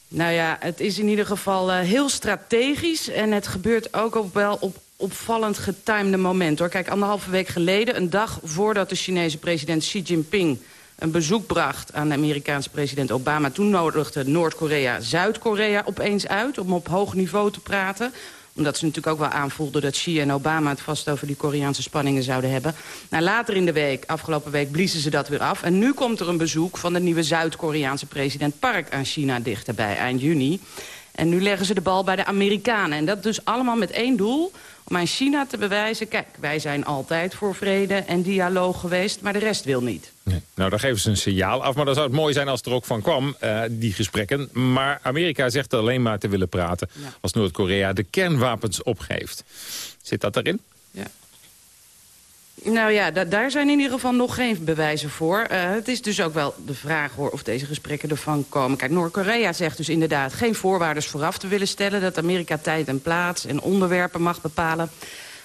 Nou ja, het is in ieder geval uh, heel strategisch... en het gebeurt ook op wel op opvallend getimede moment. hoor. Kijk, anderhalve week geleden, een dag voordat de Chinese president Xi Jinping een bezoek bracht aan de Amerikaanse president Obama. Toen nodigde Noord-Korea Zuid-Korea opeens uit om op hoog niveau te praten omdat ze natuurlijk ook wel aanvoelden dat Xi en Obama het vast over die Koreaanse spanningen zouden hebben. Nou, later in de week, afgelopen week, bliezen ze dat weer af. En nu komt er een bezoek van de nieuwe Zuid-Koreaanse president Park aan China dichterbij, eind juni. En nu leggen ze de bal bij de Amerikanen. En dat dus allemaal met één doel, om aan China te bewijzen... kijk, wij zijn altijd voor vrede en dialoog geweest, maar de rest wil niet. Nee. Nou, daar geven ze een signaal af, maar dan zou het mooi zijn als het er ook van kwam, uh, die gesprekken. Maar Amerika zegt alleen maar te willen praten als Noord-Korea de kernwapens opgeeft. Zit dat erin? Ja. Nou ja, da daar zijn in ieder geval nog geen bewijzen voor. Uh, het is dus ook wel de vraag hoor, of deze gesprekken ervan komen. Kijk, Noord-Korea zegt dus inderdaad geen voorwaarden vooraf te willen stellen... dat Amerika tijd en plaats en onderwerpen mag bepalen.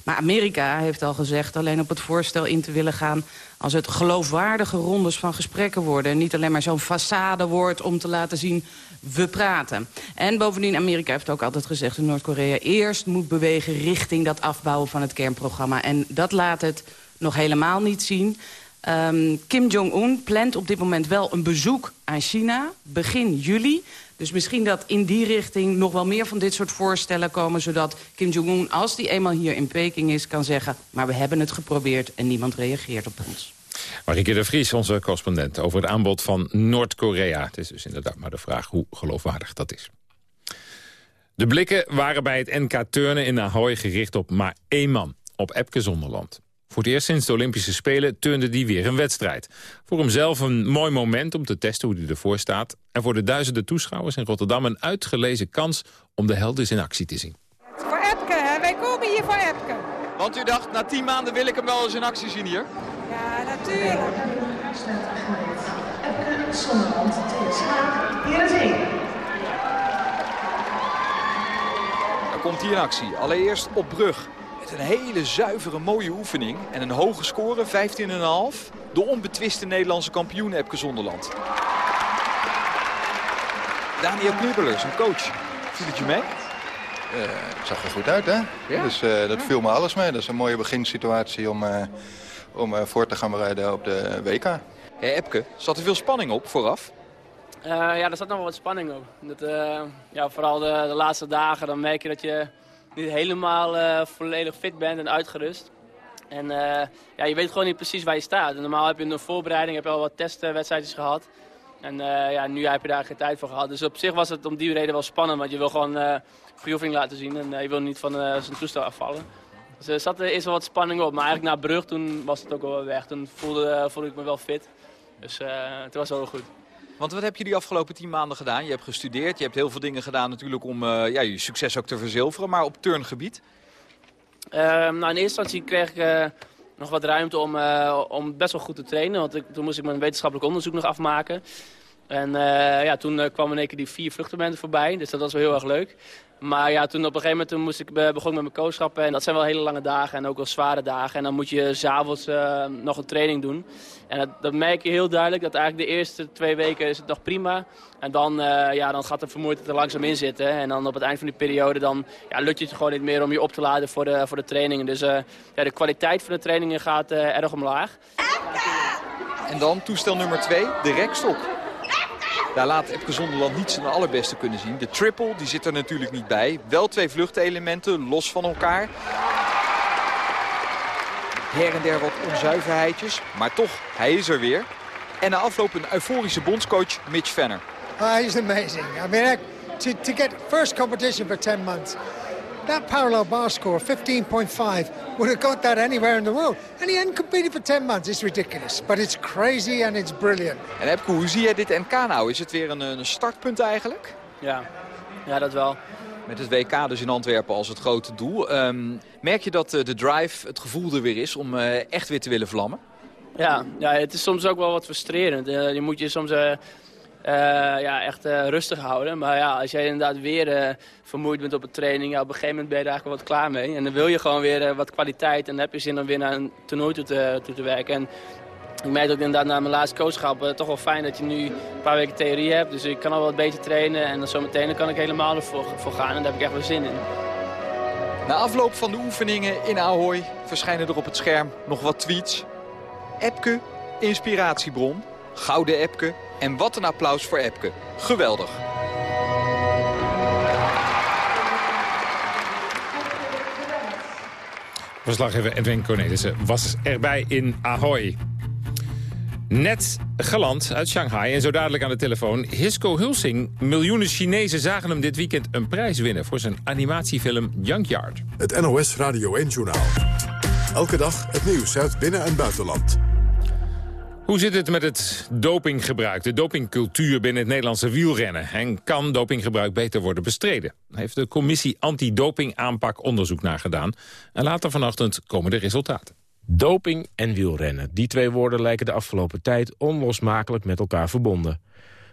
Maar Amerika heeft al gezegd alleen op het voorstel in te willen gaan... als het geloofwaardige rondes van gesprekken worden... en niet alleen maar zo'n façade wordt om te laten zien we praten. En bovendien, Amerika heeft ook altijd gezegd... dat Noord-Korea eerst moet bewegen richting dat afbouwen van het kernprogramma. En dat laat het nog helemaal niet zien. Um, Kim Jong-un plant op dit moment wel een bezoek aan China, begin juli. Dus misschien dat in die richting nog wel meer van dit soort voorstellen komen... zodat Kim Jong-un, als die eenmaal hier in Peking is, kan zeggen... maar we hebben het geprobeerd en niemand reageert op ons. Marike de Vries, onze correspondent, over het aanbod van Noord-Korea. Het is dus inderdaad maar de vraag hoe geloofwaardig dat is. De blikken waren bij het NK Turnen in Ahoy gericht op maar één man, op Epke Zonderland. Voor het eerst sinds de Olympische Spelen turnde hij weer een wedstrijd. Voor hemzelf een mooi moment om te testen hoe hij ervoor staat. En voor de duizenden toeschouwers in Rotterdam een uitgelezen kans om de helders in actie te zien. Voor Epke, hè? wij komen hier voor Epke. Want u dacht, na tien maanden wil ik hem wel eens in actie zien hier? Ja, natuurlijk. Epke Zonderland, hier is één. Dan komt hij in actie. Allereerst op brug een hele zuivere, mooie oefening. En een hoge score, 15,5. De onbetwiste Nederlandse kampioen Epke Zonderland. Daniel Knubbelen, zijn coach. Viel het je mee? Uh, het zag er goed uit, hè? Ja? Dus uh, dat viel me alles mee. Dat is een mooie beginsituatie om, uh, om voor te gaan bereiden op de WK. Hey, Epke, zat er veel spanning op vooraf? ja, er zat nog wel wat spanning op. Dat, ja, vooral de, de laatste dagen, dan merk je dat je niet helemaal uh, volledig fit bent en uitgerust. En uh, ja, je weet gewoon niet precies waar je staat. En normaal heb je een voorbereiding, heb je al wat testwedstrijdjes gehad. En uh, ja, nu heb je daar geen tijd voor gehad. Dus op zich was het om die reden wel spannend. Want je wil gewoon uh, goede laten zien. En je wil niet van zijn toestel afvallen. Dus er zat er eerst wel wat spanning op. Maar eigenlijk na Brug toen was het ook wel weg. Toen voelde, voelde ik me wel fit. Dus het was wel goed. Want wat heb je die afgelopen tien maanden gedaan? Je hebt gestudeerd, je hebt heel veel dingen gedaan natuurlijk om uh, ja, je succes ook te verzilveren. Maar op turngebied? Uh, nou, in eerste instantie kreeg ik uh, nog wat ruimte om, uh, om best wel goed te trainen. Want toen moest ik mijn wetenschappelijk onderzoek nog afmaken. En ja, toen kwamen in één keer die vier vluchtmomenten voorbij. Dus dat was wel heel erg leuk. Maar ja, toen op een gegeven moment toen moest ik begon met mijn coachschappen. En dat zijn wel hele lange dagen en ook wel zware dagen. En dan moet je s'avonds uh, nog een training doen. En dat, dat, merk je heel duidelijk. Dat eigenlijk de eerste twee weken is het nog prima. En dan, uh, ja, dan gaat de vermoeidheid er langzaam in zitten. En dan op het eind van die periode dan, ja, lukt het gewoon niet meer om je op te laden voor de, voor de trainingen. Dus ja, de kwaliteit van de trainingen gaat erg omlaag. En dan toestel nummer twee, de rekstok. Daar laat Epke Zonderland niet zijn allerbeste kunnen zien. De triple die zit er natuurlijk niet bij. Wel twee vluchtelementen, los van elkaar. Her en der wat onzuiverheidjes, maar toch, hij is er weer. En na afloop een euforische bondscoach Mitch Venner. Uh, he's amazing. I mean, to, to get first competition for 10 months. That parallel bar score, 15.5, would have got that anywhere in the world. And he hadn't competed for 10 months. It's ridiculous. But it's crazy and it's brilliant. En Epke, hoe zie jij dit NK nou? Is het weer een, een startpunt eigenlijk? Ja. ja, dat wel. Met het WK dus in Antwerpen als het grote doel. Um, merk je dat uh, de drive, het gevoel er weer is om uh, echt weer te willen vlammen? Ja, ja, het is soms ook wel wat frustrerend. Uh, je moet je soms uh, ja, echt uh, rustig houden. Maar ja, als jij inderdaad weer uh, vermoeid bent op een training, ja, op een gegeven moment ben je er eigenlijk wat klaar mee. En dan wil je gewoon weer wat kwaliteit en dan heb je zin om weer naar een toernooi toe te, te werken. En ik merk ook inderdaad na mijn laatste coachschap toch wel fijn dat je nu een paar weken theorie hebt. Dus ik kan al wat beter trainen en dan zometeen kan ik helemaal ervoor voor gaan. En daar heb ik echt wel zin in. Na afloop van de oefeningen in Ahoy verschijnen er op het scherm nog wat tweets. Epke, inspiratiebron. gouden Epke. En wat een applaus voor Epke. Geweldig. Verslaggever Edwin Cornelissen was erbij in Ahoy. Net geland uit Shanghai en zo dadelijk aan de telefoon. Hisco Hulsing. Miljoenen Chinezen zagen hem dit weekend een prijs winnen... voor zijn animatiefilm Junkyard. Het NOS Radio 1-journaal. Elke dag het nieuws uit binnen- en buitenland. Hoe zit het met het dopinggebruik, de dopingcultuur binnen het Nederlandse wielrennen? En kan dopinggebruik beter worden bestreden? Daar heeft de commissie Antidoping Aanpak onderzoek naar gedaan. En later vanochtend komen de resultaten. Doping en wielrennen. Die twee woorden lijken de afgelopen tijd onlosmakelijk met elkaar verbonden.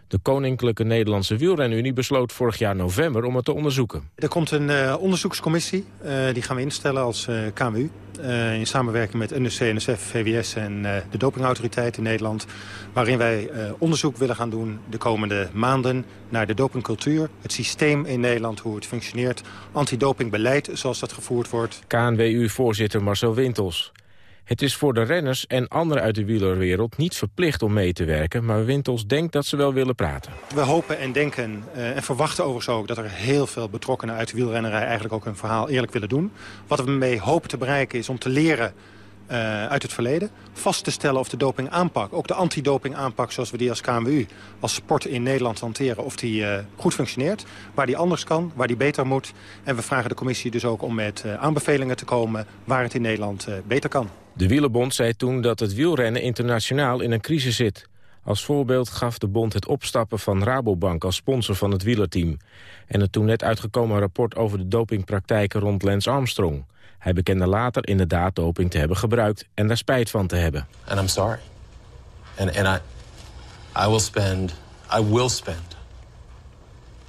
De Koninklijke Nederlandse Wielrenunie besloot vorig jaar november om het te onderzoeken. Er komt een uh, onderzoekscommissie, uh, die gaan we instellen als uh, KMU. in samenwerking met NSC, NSF, VWS en de dopingautoriteit in Nederland. Waarin wij onderzoek willen gaan doen de komende maanden naar de dopingcultuur. Het systeem in Nederland, hoe het functioneert. Antidopingbeleid, zoals dat gevoerd wordt. KNWU-voorzitter Marcel Wintels. Het is voor de renners en anderen uit de wielerwereld niet verplicht om mee te werken... maar Wintels denkt dat ze wel willen praten. We hopen en denken uh, en verwachten overigens ook... dat er heel veel betrokkenen uit de wielrennerij eigenlijk ook hun verhaal eerlijk willen doen. Wat we mee hopen te bereiken is om te leren uh, uit het verleden. Vast te stellen of de dopingaanpak, ook de antidopingaanpak zoals we die als KMU, als sport in Nederland hanteren, of die uh, goed functioneert. Waar die anders kan, waar die beter moet. En we vragen de commissie dus ook om met aanbevelingen te komen waar het in Nederland beter kan. De Wielerbond zei toen dat het wielrennen internationaal in een crisis zit. Als voorbeeld gaf de bond het opstappen van Rabobank als sponsor van het wielerteam. En het toen net uitgekomen rapport over de dopingpraktijken rond Lance Armstrong. Hij bekende later inderdaad doping te hebben gebruikt en daar spijt van te hebben. And I'm sorry. And, and I, I will spend, I will spend,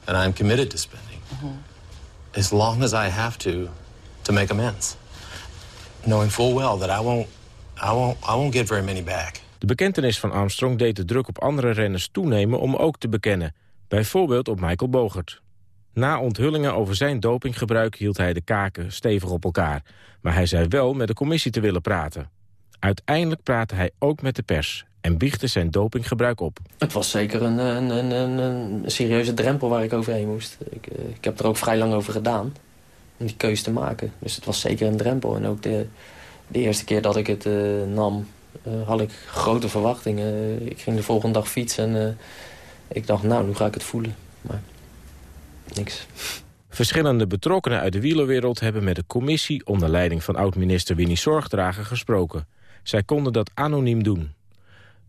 and I'm committed to spending, mm -hmm. as long as I have to, to make amends. Knowing full well that I won't, I won't, I won't get very many back. De bekentenis van Armstrong deed de druk op andere renners toenemen om ook te bekennen. Bijvoorbeeld op Michael Bogert. Na onthullingen over zijn dopinggebruik hield hij de kaken stevig op elkaar. Maar hij zei wel met de commissie te willen praten. Uiteindelijk praatte hij ook met de pers en biechtte zijn dopinggebruik op. Het was zeker een, een, een, een serieuze drempel waar ik overheen moest. Ik, eh, ik, heb er ook vrij lang over gedaan om die keuze te maken. Dus het was zeker een drempel. En ook de, de eerste keer dat ik het uh, nam, uh, had ik grote verwachtingen. Ik ging de volgende dag fietsen en ik dacht, nou, nu ga ik het voelen. Maar niks. Verschillende betrokkenen uit de wielerwereld hebben met de commissie... onder leiding van oud-minister Winnie Zorgdrager gesproken. Zij konden dat anoniem doen.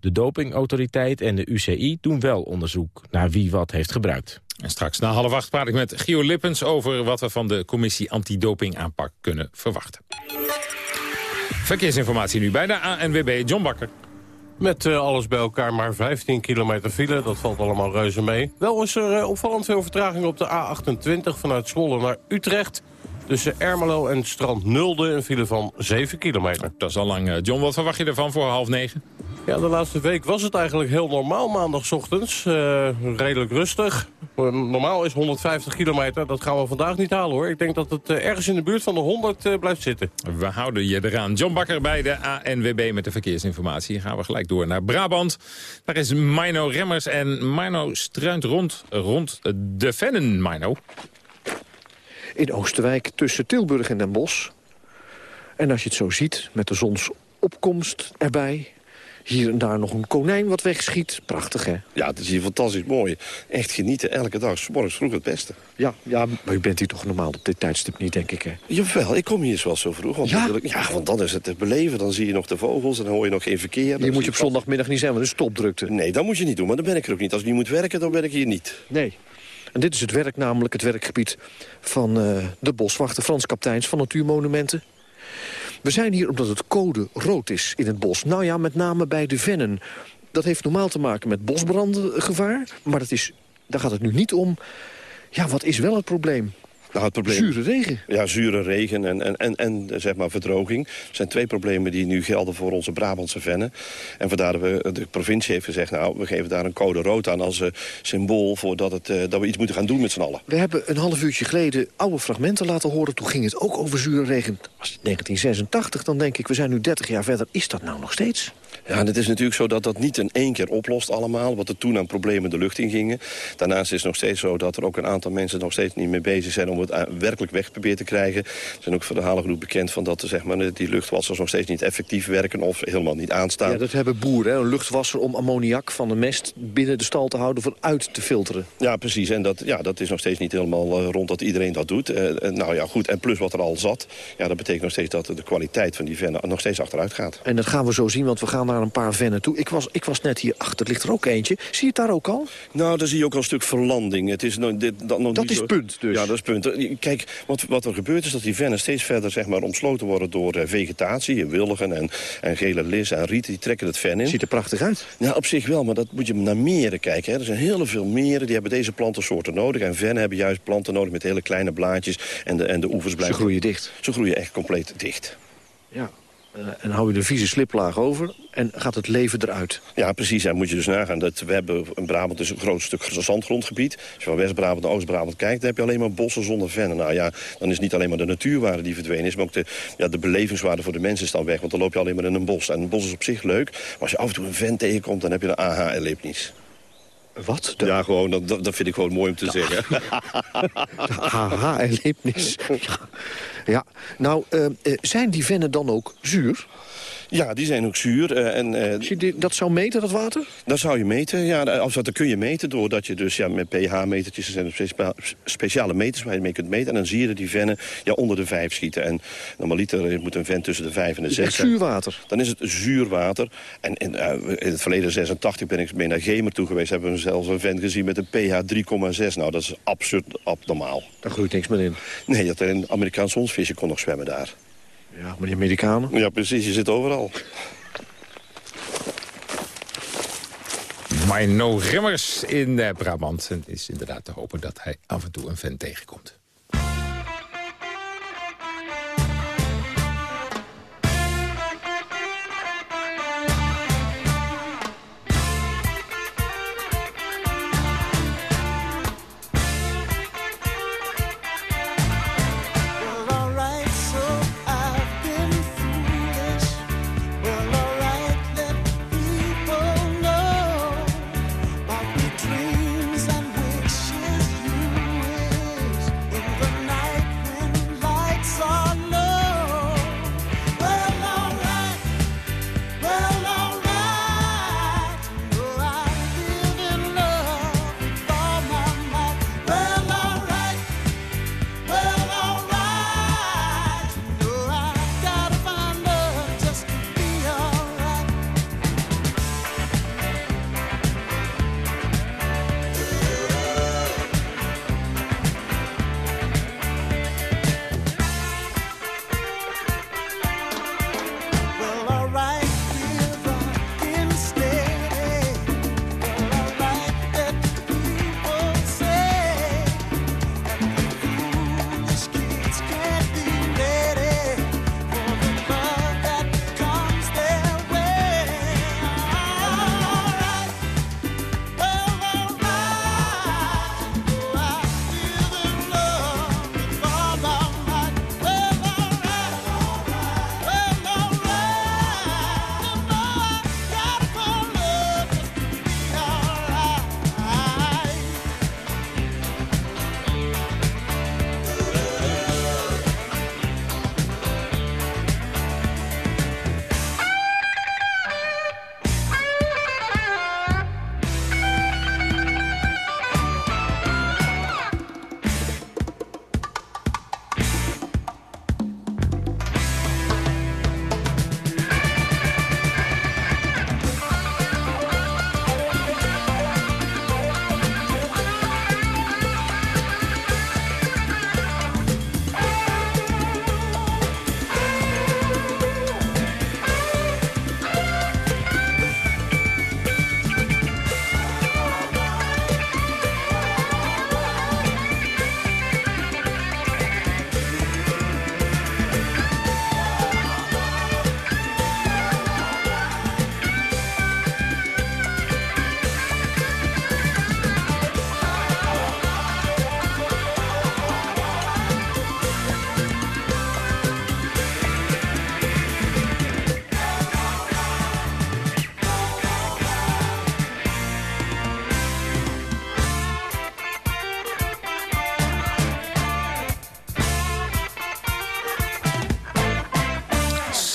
De dopingautoriteit en de UCI doen wel onderzoek naar wie wat heeft gebruikt. En straks na half acht praat ik met Gio Lippens over wat we van de commissie antidoping aanpak kunnen verwachten. Verkeersinformatie nu bij de ANWB, John Bakker. Met uh, alles bij elkaar maar 15 kilometer file. Dat valt allemaal reuze mee. Wel is er uh, opvallend veel vertraging op de A28 vanuit Zwolle naar Utrecht. Tussen Ermelo en Strand Nulde een file van 7 kilometer. Dat is al lang. Uh, John, wat verwacht je ervan voor half negen? Ja, de laatste week was het eigenlijk heel normaal maandagochtends. Uh, redelijk rustig. Normaal is 150 kilometer. Dat gaan we vandaag niet halen hoor. Ik denk dat het uh, ergens in de buurt van de 100 uh, blijft zitten. We houden je eraan. John Bakker bij de ANWB met de verkeersinformatie. Gaan we gelijk door naar Brabant. Daar is Mino Remmers en Mino struint rond, rond de Vennen. Mino. In Oosterwijk tussen Tilburg en Den Bosch. En als je het zo ziet, met de zonsopkomst erbij... Hier en daar nog een konijn wat wegschiet. Prachtig, hè? Ja, het is hier fantastisch mooi. Echt genieten, elke dag. Morgens vroeg het beste. Ja, ja, maar u bent hier toch normaal op dit tijdstip niet, denk ik, hè? Jawel, ik kom hier zoals zo vroeg. Want ja? ja, want dan is het te beleven. Dan zie je nog de vogels en dan hoor je nog geen verkeer. Hier moet je op zondagmiddag niet zijn, want een stopdrukte. Nee, dat moet je niet doen, maar dan ben ik er ook niet. Als ik niet moet werken, dan ben ik hier niet. Nee. En dit is het werk, namelijk het werkgebied van uh, de boswachter Frans Kapteins van Natuurmonumenten. We zijn hier omdat het code rood is in het bos. Nou ja, met name bij de vennen. Dat heeft normaal te maken met bosbrandengevaar. Maar dat is, daar gaat het nu niet om. Ja, wat is wel het probleem? Nou, het probleem, Zure regen. Ja, zure regen en, en, en, en zeg maar verdroging. Dat zijn twee problemen die nu gelden voor onze Brabantse vennen. En vandaar dat we, de provincie heeft gezegd... nou, we geven daar een code rood aan als uh, symbool... voor dat, het, uh, dat we iets moeten gaan doen met z'n allen. We hebben een half uurtje geleden oude fragmenten laten horen. Toen ging het ook over zure regen. Dat was 1986, dan denk ik, we zijn nu 30 jaar verder. Is dat nou nog steeds? Ja, en het is natuurlijk zo dat dat niet in één keer oplost allemaal... wat er toen aan problemen de lucht in gingen. Daarnaast is het nog steeds zo dat er ook een aantal mensen... nog steeds niet mee bezig zijn om het werkelijk weg te proberen te krijgen. Er zijn ook verhalen genoeg bekend van dat zeg maar, die luchtwassers... nog steeds niet effectief werken of helemaal niet aanstaan. Ja, dat hebben boeren, hè? een luchtwasser om ammoniak van de mest... binnen de stal te houden, van uit te filteren. Ja, precies. En dat, ja, dat is nog steeds niet helemaal uh, rond dat iedereen dat doet. Uh, nou ja, goed. En plus wat er al zat... Ja, dat betekent nog steeds dat de kwaliteit van die vennen nog steeds achteruit gaat. En dat gaan we zo zien, want we gaan naar een paar vennen toe. Ik was, ik was net hier achter, ligt er ook eentje. Zie je het daar ook al? Nou, daar zie je ook al een stuk verlanding. Het is nog, dit, dat nog dat niet is zo... punt dus? Ja, dat is punt. Kijk, wat, wat er gebeurt is dat die vennen steeds verder zeg maar, omsloten worden door uh, vegetatie. Wilgen en, en gele lis en riet, die trekken het ven in. Ziet er prachtig uit. Ja, op zich wel, maar dat moet je naar meren kijken. Hè. Er zijn heel veel meren, die hebben deze plantensoorten nodig. En vennen hebben juist planten nodig met hele kleine blaadjes. En de, en de oevers blijven... Ze groeien dicht. Ze groeien echt compleet dicht. Uh, en hou je de vieze sliplaag over en gaat het leven eruit. Ja, precies. En moet je dus nagaan. Dat we hebben in Brabant dus een groot stuk zandgrondgebied. Als je van West-Brabant naar Oost-Brabant kijkt... dan heb je alleen maar bossen zonder vennen. Nou ja, dan is niet alleen maar de natuurwaarde die verdwenen is... maar ook de, ja, de belevingswaarde voor de mensen is dan weg. Want dan loop je alleen maar in een bos. En een bos is op zich leuk. Maar als je af en toe een ven tegenkomt, dan heb je een aha-erlevenis. Wat? De... Ja, gewoon, dat, dat vind ik gewoon mooi om te zeggen. aha-erlevenis. Ja. ja, nou, uh, zijn die vennen dan ook zuur? Ja, die zijn ook zuur. Uh, en, uh, die, dat zou meten, dat water? Dat zou je meten, ja. Als dat, dat kun je meten doordat je dus ja, met pH-metertjes... er zijn specia speciale meters waar je mee kunt meten. En dan zie je die vennen ja, onder de 5 schieten. En normaliter moet een ven tussen de 5 en de 6 zijn. zuurwater? Dan is het zuurwater. En in, uh, in het verleden 86 ben ik mee naar Gemer toe geweest. Hebben we zelfs een ven gezien met een pH 3,6. Nou, dat is absurd abnormaal. Daar groeit niks meer in? Nee, dat een Amerikaans zonsvisje kon nog zwemmen daar. Ja, maar die Amerikanen? Ja, precies. Je zit overal. Mino Rimmers in uh, Brabant. En het is inderdaad te hopen dat hij af en toe een vent tegenkomt.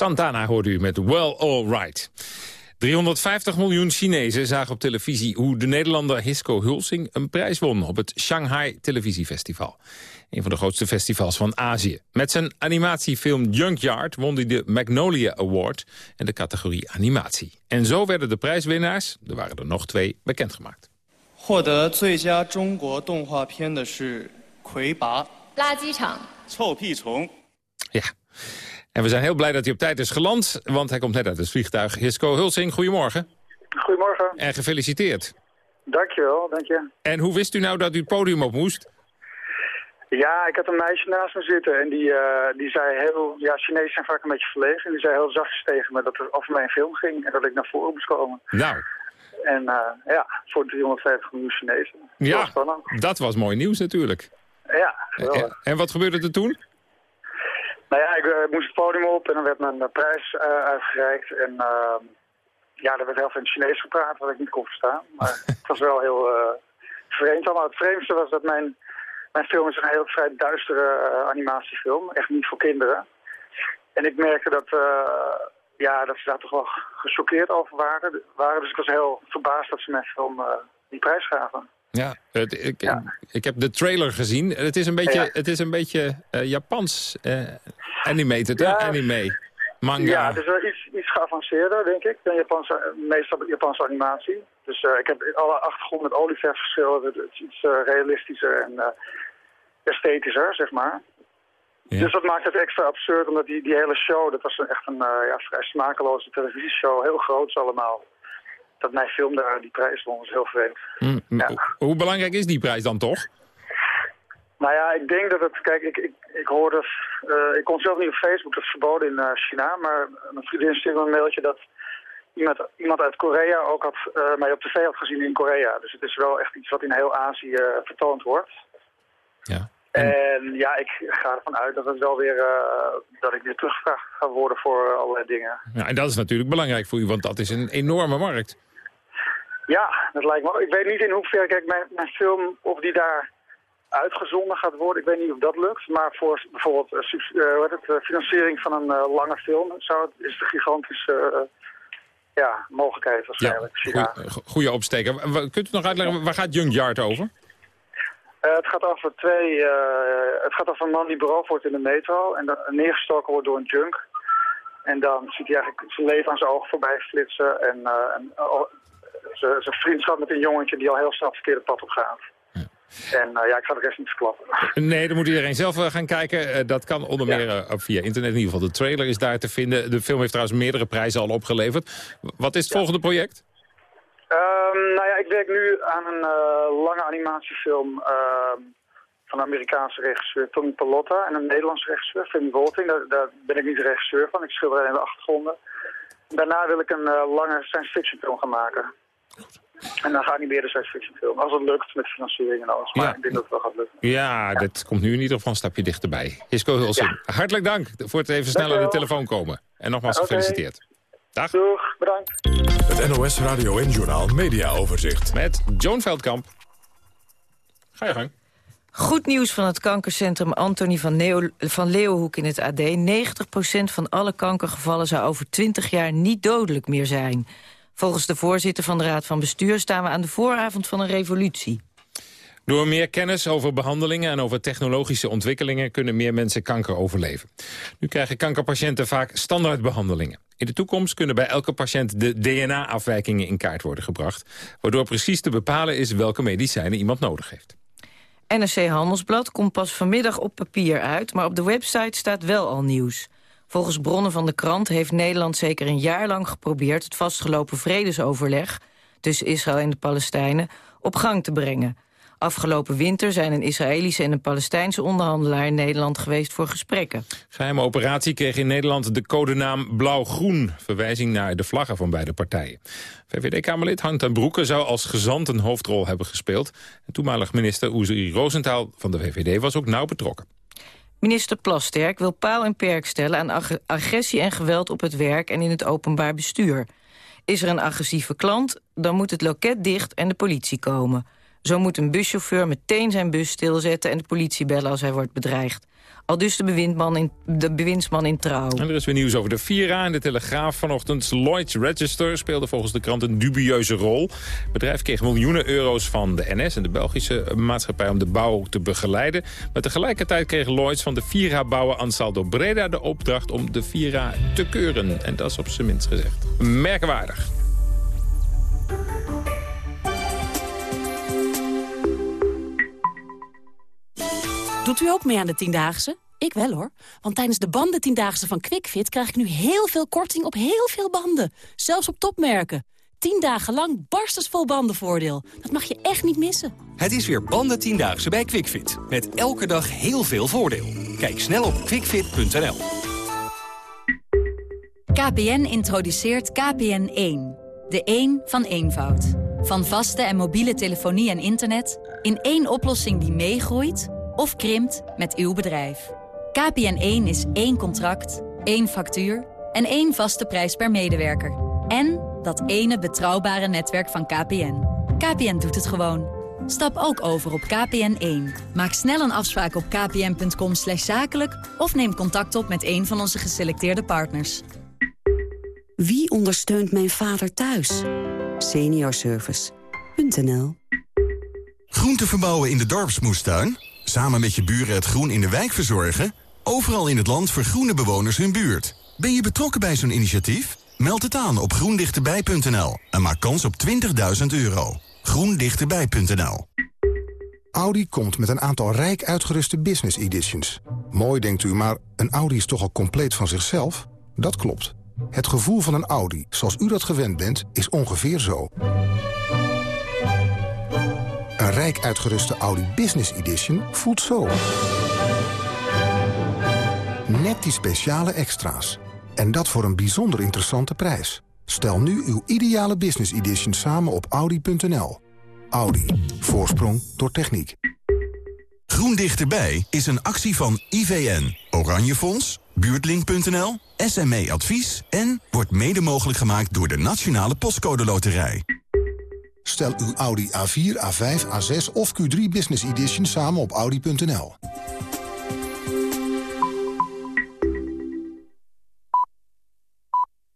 Santana hoorde u met Well All Right. 350 miljoen Chinezen zagen op televisie hoe de Nederlander Hisco Hulsing een prijs won op het Shanghai Televisiefestival. Een van de grootste festivals van Azië. Met zijn animatiefilm Junkyard won hij de Magnolia Award in de categorie animatie. En zo werden de prijswinnaars, er waren er nog twee, bekendgemaakt. 获得最佳中国动画片的是《魁拔》。垃圾场。臭屁虫。 Ja. En we zijn heel blij dat hij op tijd is geland, want hij komt net uit het vliegtuig. Hisco Hulsing, goedemorgen. Goedemorgen. En gefeliciteerd. Dankjewel, dank je. En hoe wist u nou dat u het podium op moest? Ja, ik had een meisje naast me zitten en die, eh, die zei heel... Ja, Chinezen zijn vaak een beetje verlegen. En die zei heel zachtjes tegen me dat er over mij een film ging en dat ik naar voren moest komen. Nou. En uh, ja, voor 350 miljoen Chinezen. Ja, dat was mooi nieuws natuurlijk. Ja, en, en wat gebeurde er toen? Nou ja, ik uh, moest het podium op en dan werd mijn prijs uitgereikt. En ehm, ja, er werd heel veel in het Chinees gepraat, wat ik niet kon verstaan. Maar het was wel heel vreemd allemaal. Het vreemdste was dat mijn mijn film is een heel vrij duistere animatiefilm. Echt niet voor kinderen. En ik merkte dat, uh, ja, dat ze daar toch wel gechoqueerd over waren. waren. Dus ik was heel verbaasd dat ze mijn film uh, die prijs gaven. Ja, het, ik, ja, ik heb de trailer gezien. Het is een beetje, ja. het is een beetje Japans animated, ja, anime, manga. Ja, het is wel iets, iets geavanceerder, denk ik, dan Japanse, meestal Japanse animatie. Dus uh, ik heb alle achtergrond met olieverfverschillen. Het is iets uh, realistischer en uh, esthetischer, zeg maar. Ja. Dus dat maakt het extra absurd, omdat die, die hele show, dat was een, echt een ja, vrij smakeloze televisieshow, heel groot allemaal. Dat mijn film daar die prijs won, was heel vreemd. Mm, ja. Hoe belangrijk is die prijs dan toch? Nou ja, ik denk dat het... Kijk, ik, ik, ik hoorde... Uh, ik kon zelf niet op Facebook, dat is verboden in uh, China. Maar mijn vriendin stuurde me een mailtje dat iemand, iemand uit Korea ook had, uh, mij op tv had gezien in Korea. Dus het is wel echt iets wat in heel Azië vertoond wordt. Ja. En... en ja, ik ga ervan uit dat het wel weer... dat ik weer teruggevraagd ga worden voor allerlei dingen. Ja, en dat is natuurlijk belangrijk voor u, want dat is een enorme markt. Ja, dat lijkt me. Ik weet niet in hoeverre... Kijk, mijn, mijn film, of die daar uitgezonden gaat worden. Ik weet niet of dat lukt. Maar voor bijvoorbeeld uh, wat het, uh, financiering van een lange film zou het, is een gigantische ja, mogelijkheid waarschijnlijk. Ja, goede opsteker. Kunt u nog uitleggen, waar gaat Junkyard over? het gaat over twee... het gaat over een man die beroofd wordt in de metro en neergestoken wordt door een junk. En dan ziet hij eigenlijk zijn leven aan zijn ogen voorbij flitsen. En, en zijn vriendschap met een jongetje die al heel snel het verkeerde pad op gaat. En uh, ja, ik ga de rest niet verklappen. Nee, dan moet iedereen zelf uh, gaan kijken. Uh, dat kan onder meer ja. via internet. In ieder geval de trailer is daar te vinden. De film heeft trouwens meerdere prijzen al opgeleverd. Wat is het ja. volgende project? Um, nou ja, ik werk nu aan een lange animatiefilm ehm, van een Amerikaanse regisseur Tony Pallotta en een Nederlandse regisseur, Femi Wolting. Daar, daar, ben ik niet de regisseur van. Ik schilder alleen de achtergronden. Daarna wil ik een lange science fiction film gaan maken. Goed. En dan ga ik niet meer de science fiction film. Als het lukt met financiering en alles. Maar ja. ik denk dat het wel gaat lukken. Ja, ja, dat komt nu in ieder geval een stapje dichterbij. Hisco Hulsing, ja. hartelijk dank voor het even sneller aan de telefoon komen. En nogmaals okay. gefeliciteerd. Dag. Doeg, bedankt. Het NOS Radio en Journaal Media Overzicht. Met Joan Veldkamp. Ga je gang. Goed nieuws van het kankercentrum Antonie van, Neo van Leeuwenhoek in het AD. 90% van alle kankergevallen zou over 20 jaar niet dodelijk meer zijn. Volgens de voorzitter van de Raad van Bestuur staan we aan de vooravond van een revolutie. Door meer kennis over behandelingen en over technologische ontwikkelingen... kunnen meer mensen kanker overleven. Nu krijgen kankerpatiënten vaak standaardbehandelingen. In de toekomst kunnen bij elke patiënt de DNA-afwijkingen in kaart worden gebracht... waardoor precies te bepalen is welke medicijnen iemand nodig heeft. NRC Handelsblad komt pas vanmiddag op papier uit... maar op de website staat wel al nieuws. Volgens bronnen van de krant heeft Nederland zeker een jaar lang geprobeerd... het vastgelopen vredesoverleg tussen Israël en de Palestijnen op gang te brengen. Afgelopen winter zijn een Israëlische en een Palestijnse onderhandelaar in Nederland geweest voor gesprekken. Geheime operatie kreeg in Nederland de codenaam Blauw-Groen, verwijzing naar de vlaggen van beide partijen. VVD-Kamerlid Hank ten Broeke zou als gezant een hoofdrol hebben gespeeld. En toenmalig minister Oezeri Rosenthal van de VVD was ook nauw betrokken. Minister Plasterk wil paal en perk stellen aan ag agressie en geweld op het werk en in het openbaar bestuur. Is er een agressieve klant, dan moet het loket dicht en de politie komen. Zo moet een buschauffeur meteen zijn bus stilzetten... en de politie bellen als hij wordt bedreigd. Al dus de bewindsman in, de bewindsman in trouw. En er is weer nieuws over de Vira en de Telegraaf vanochtend. Lloyds Register speelde volgens de krant een dubieuze rol. Het bedrijf kreeg miljoenen euro's van de NS en de Belgische maatschappij... om de bouw te begeleiden. Maar tegelijkertijd kreeg Lloyds van de Vira-bouwer Ansaldo Breda... de opdracht om de Vira te keuren. En dat is op zijn minst gezegd merkwaardig. Doet u ook mee aan de Tiendaagse? Ik wel hoor. Want tijdens de banden Tiendaagse van QuickFit... krijg ik nu heel veel korting op heel veel banden. Zelfs op topmerken. 10 dagen lang barstensvol bandenvoordeel. Dat mag je echt niet missen. Het is weer banden Tiendaagse bij QuickFit. Met elke dag heel veel voordeel. Kijk snel op quickfit.nl. KPN introduceert KPN1. De 1 van eenvoud. Van vaste en mobiele telefonie en internet... in één oplossing die meegroeit of krimpt met uw bedrijf. KPN1 is één contract, één factuur en één vaste prijs per medewerker. En dat ene betrouwbare netwerk van KPN. KPN doet het gewoon. Stap ook over op KPN1. Maak snel een afspraak op kpn.com zakelijk... of neem contact op met een van onze geselecteerde partners. Wie ondersteunt mijn vader thuis? Seniorservice.nl Groente verbouwen in de dorpsmoestuin? Samen met je buren het groen in de wijk verzorgen? Overal in het land vergroenen bewoners hun buurt. Ben je betrokken bij zo'n initiatief? Meld het aan op groendichterbij.nl en maak kans op 20.000 euro. groendichterbij.nl Audi komt met een aantal rijk uitgeruste business editions. Mooi denkt u, maar een Audi is toch al compleet van zichzelf? Dat klopt. Het gevoel van een Audi, zoals u dat gewend bent, is ongeveer zo. Een rijk uitgeruste Audi Business Edition voelt zo. Net die speciale extra's. En dat voor een bijzonder interessante prijs. Stel nu uw ideale Business Edition samen op Audi.nl. Audi. Voorsprong door techniek. Groen Dichterbij is een actie van IVN, Oranje Fonds, Buurtlink.nl, SME Advies... en wordt mede mogelijk gemaakt door de Nationale Postcode Loterij. Stel uw Audi A4, A5, A6 of Q3 Business Edition samen op Audi.nl.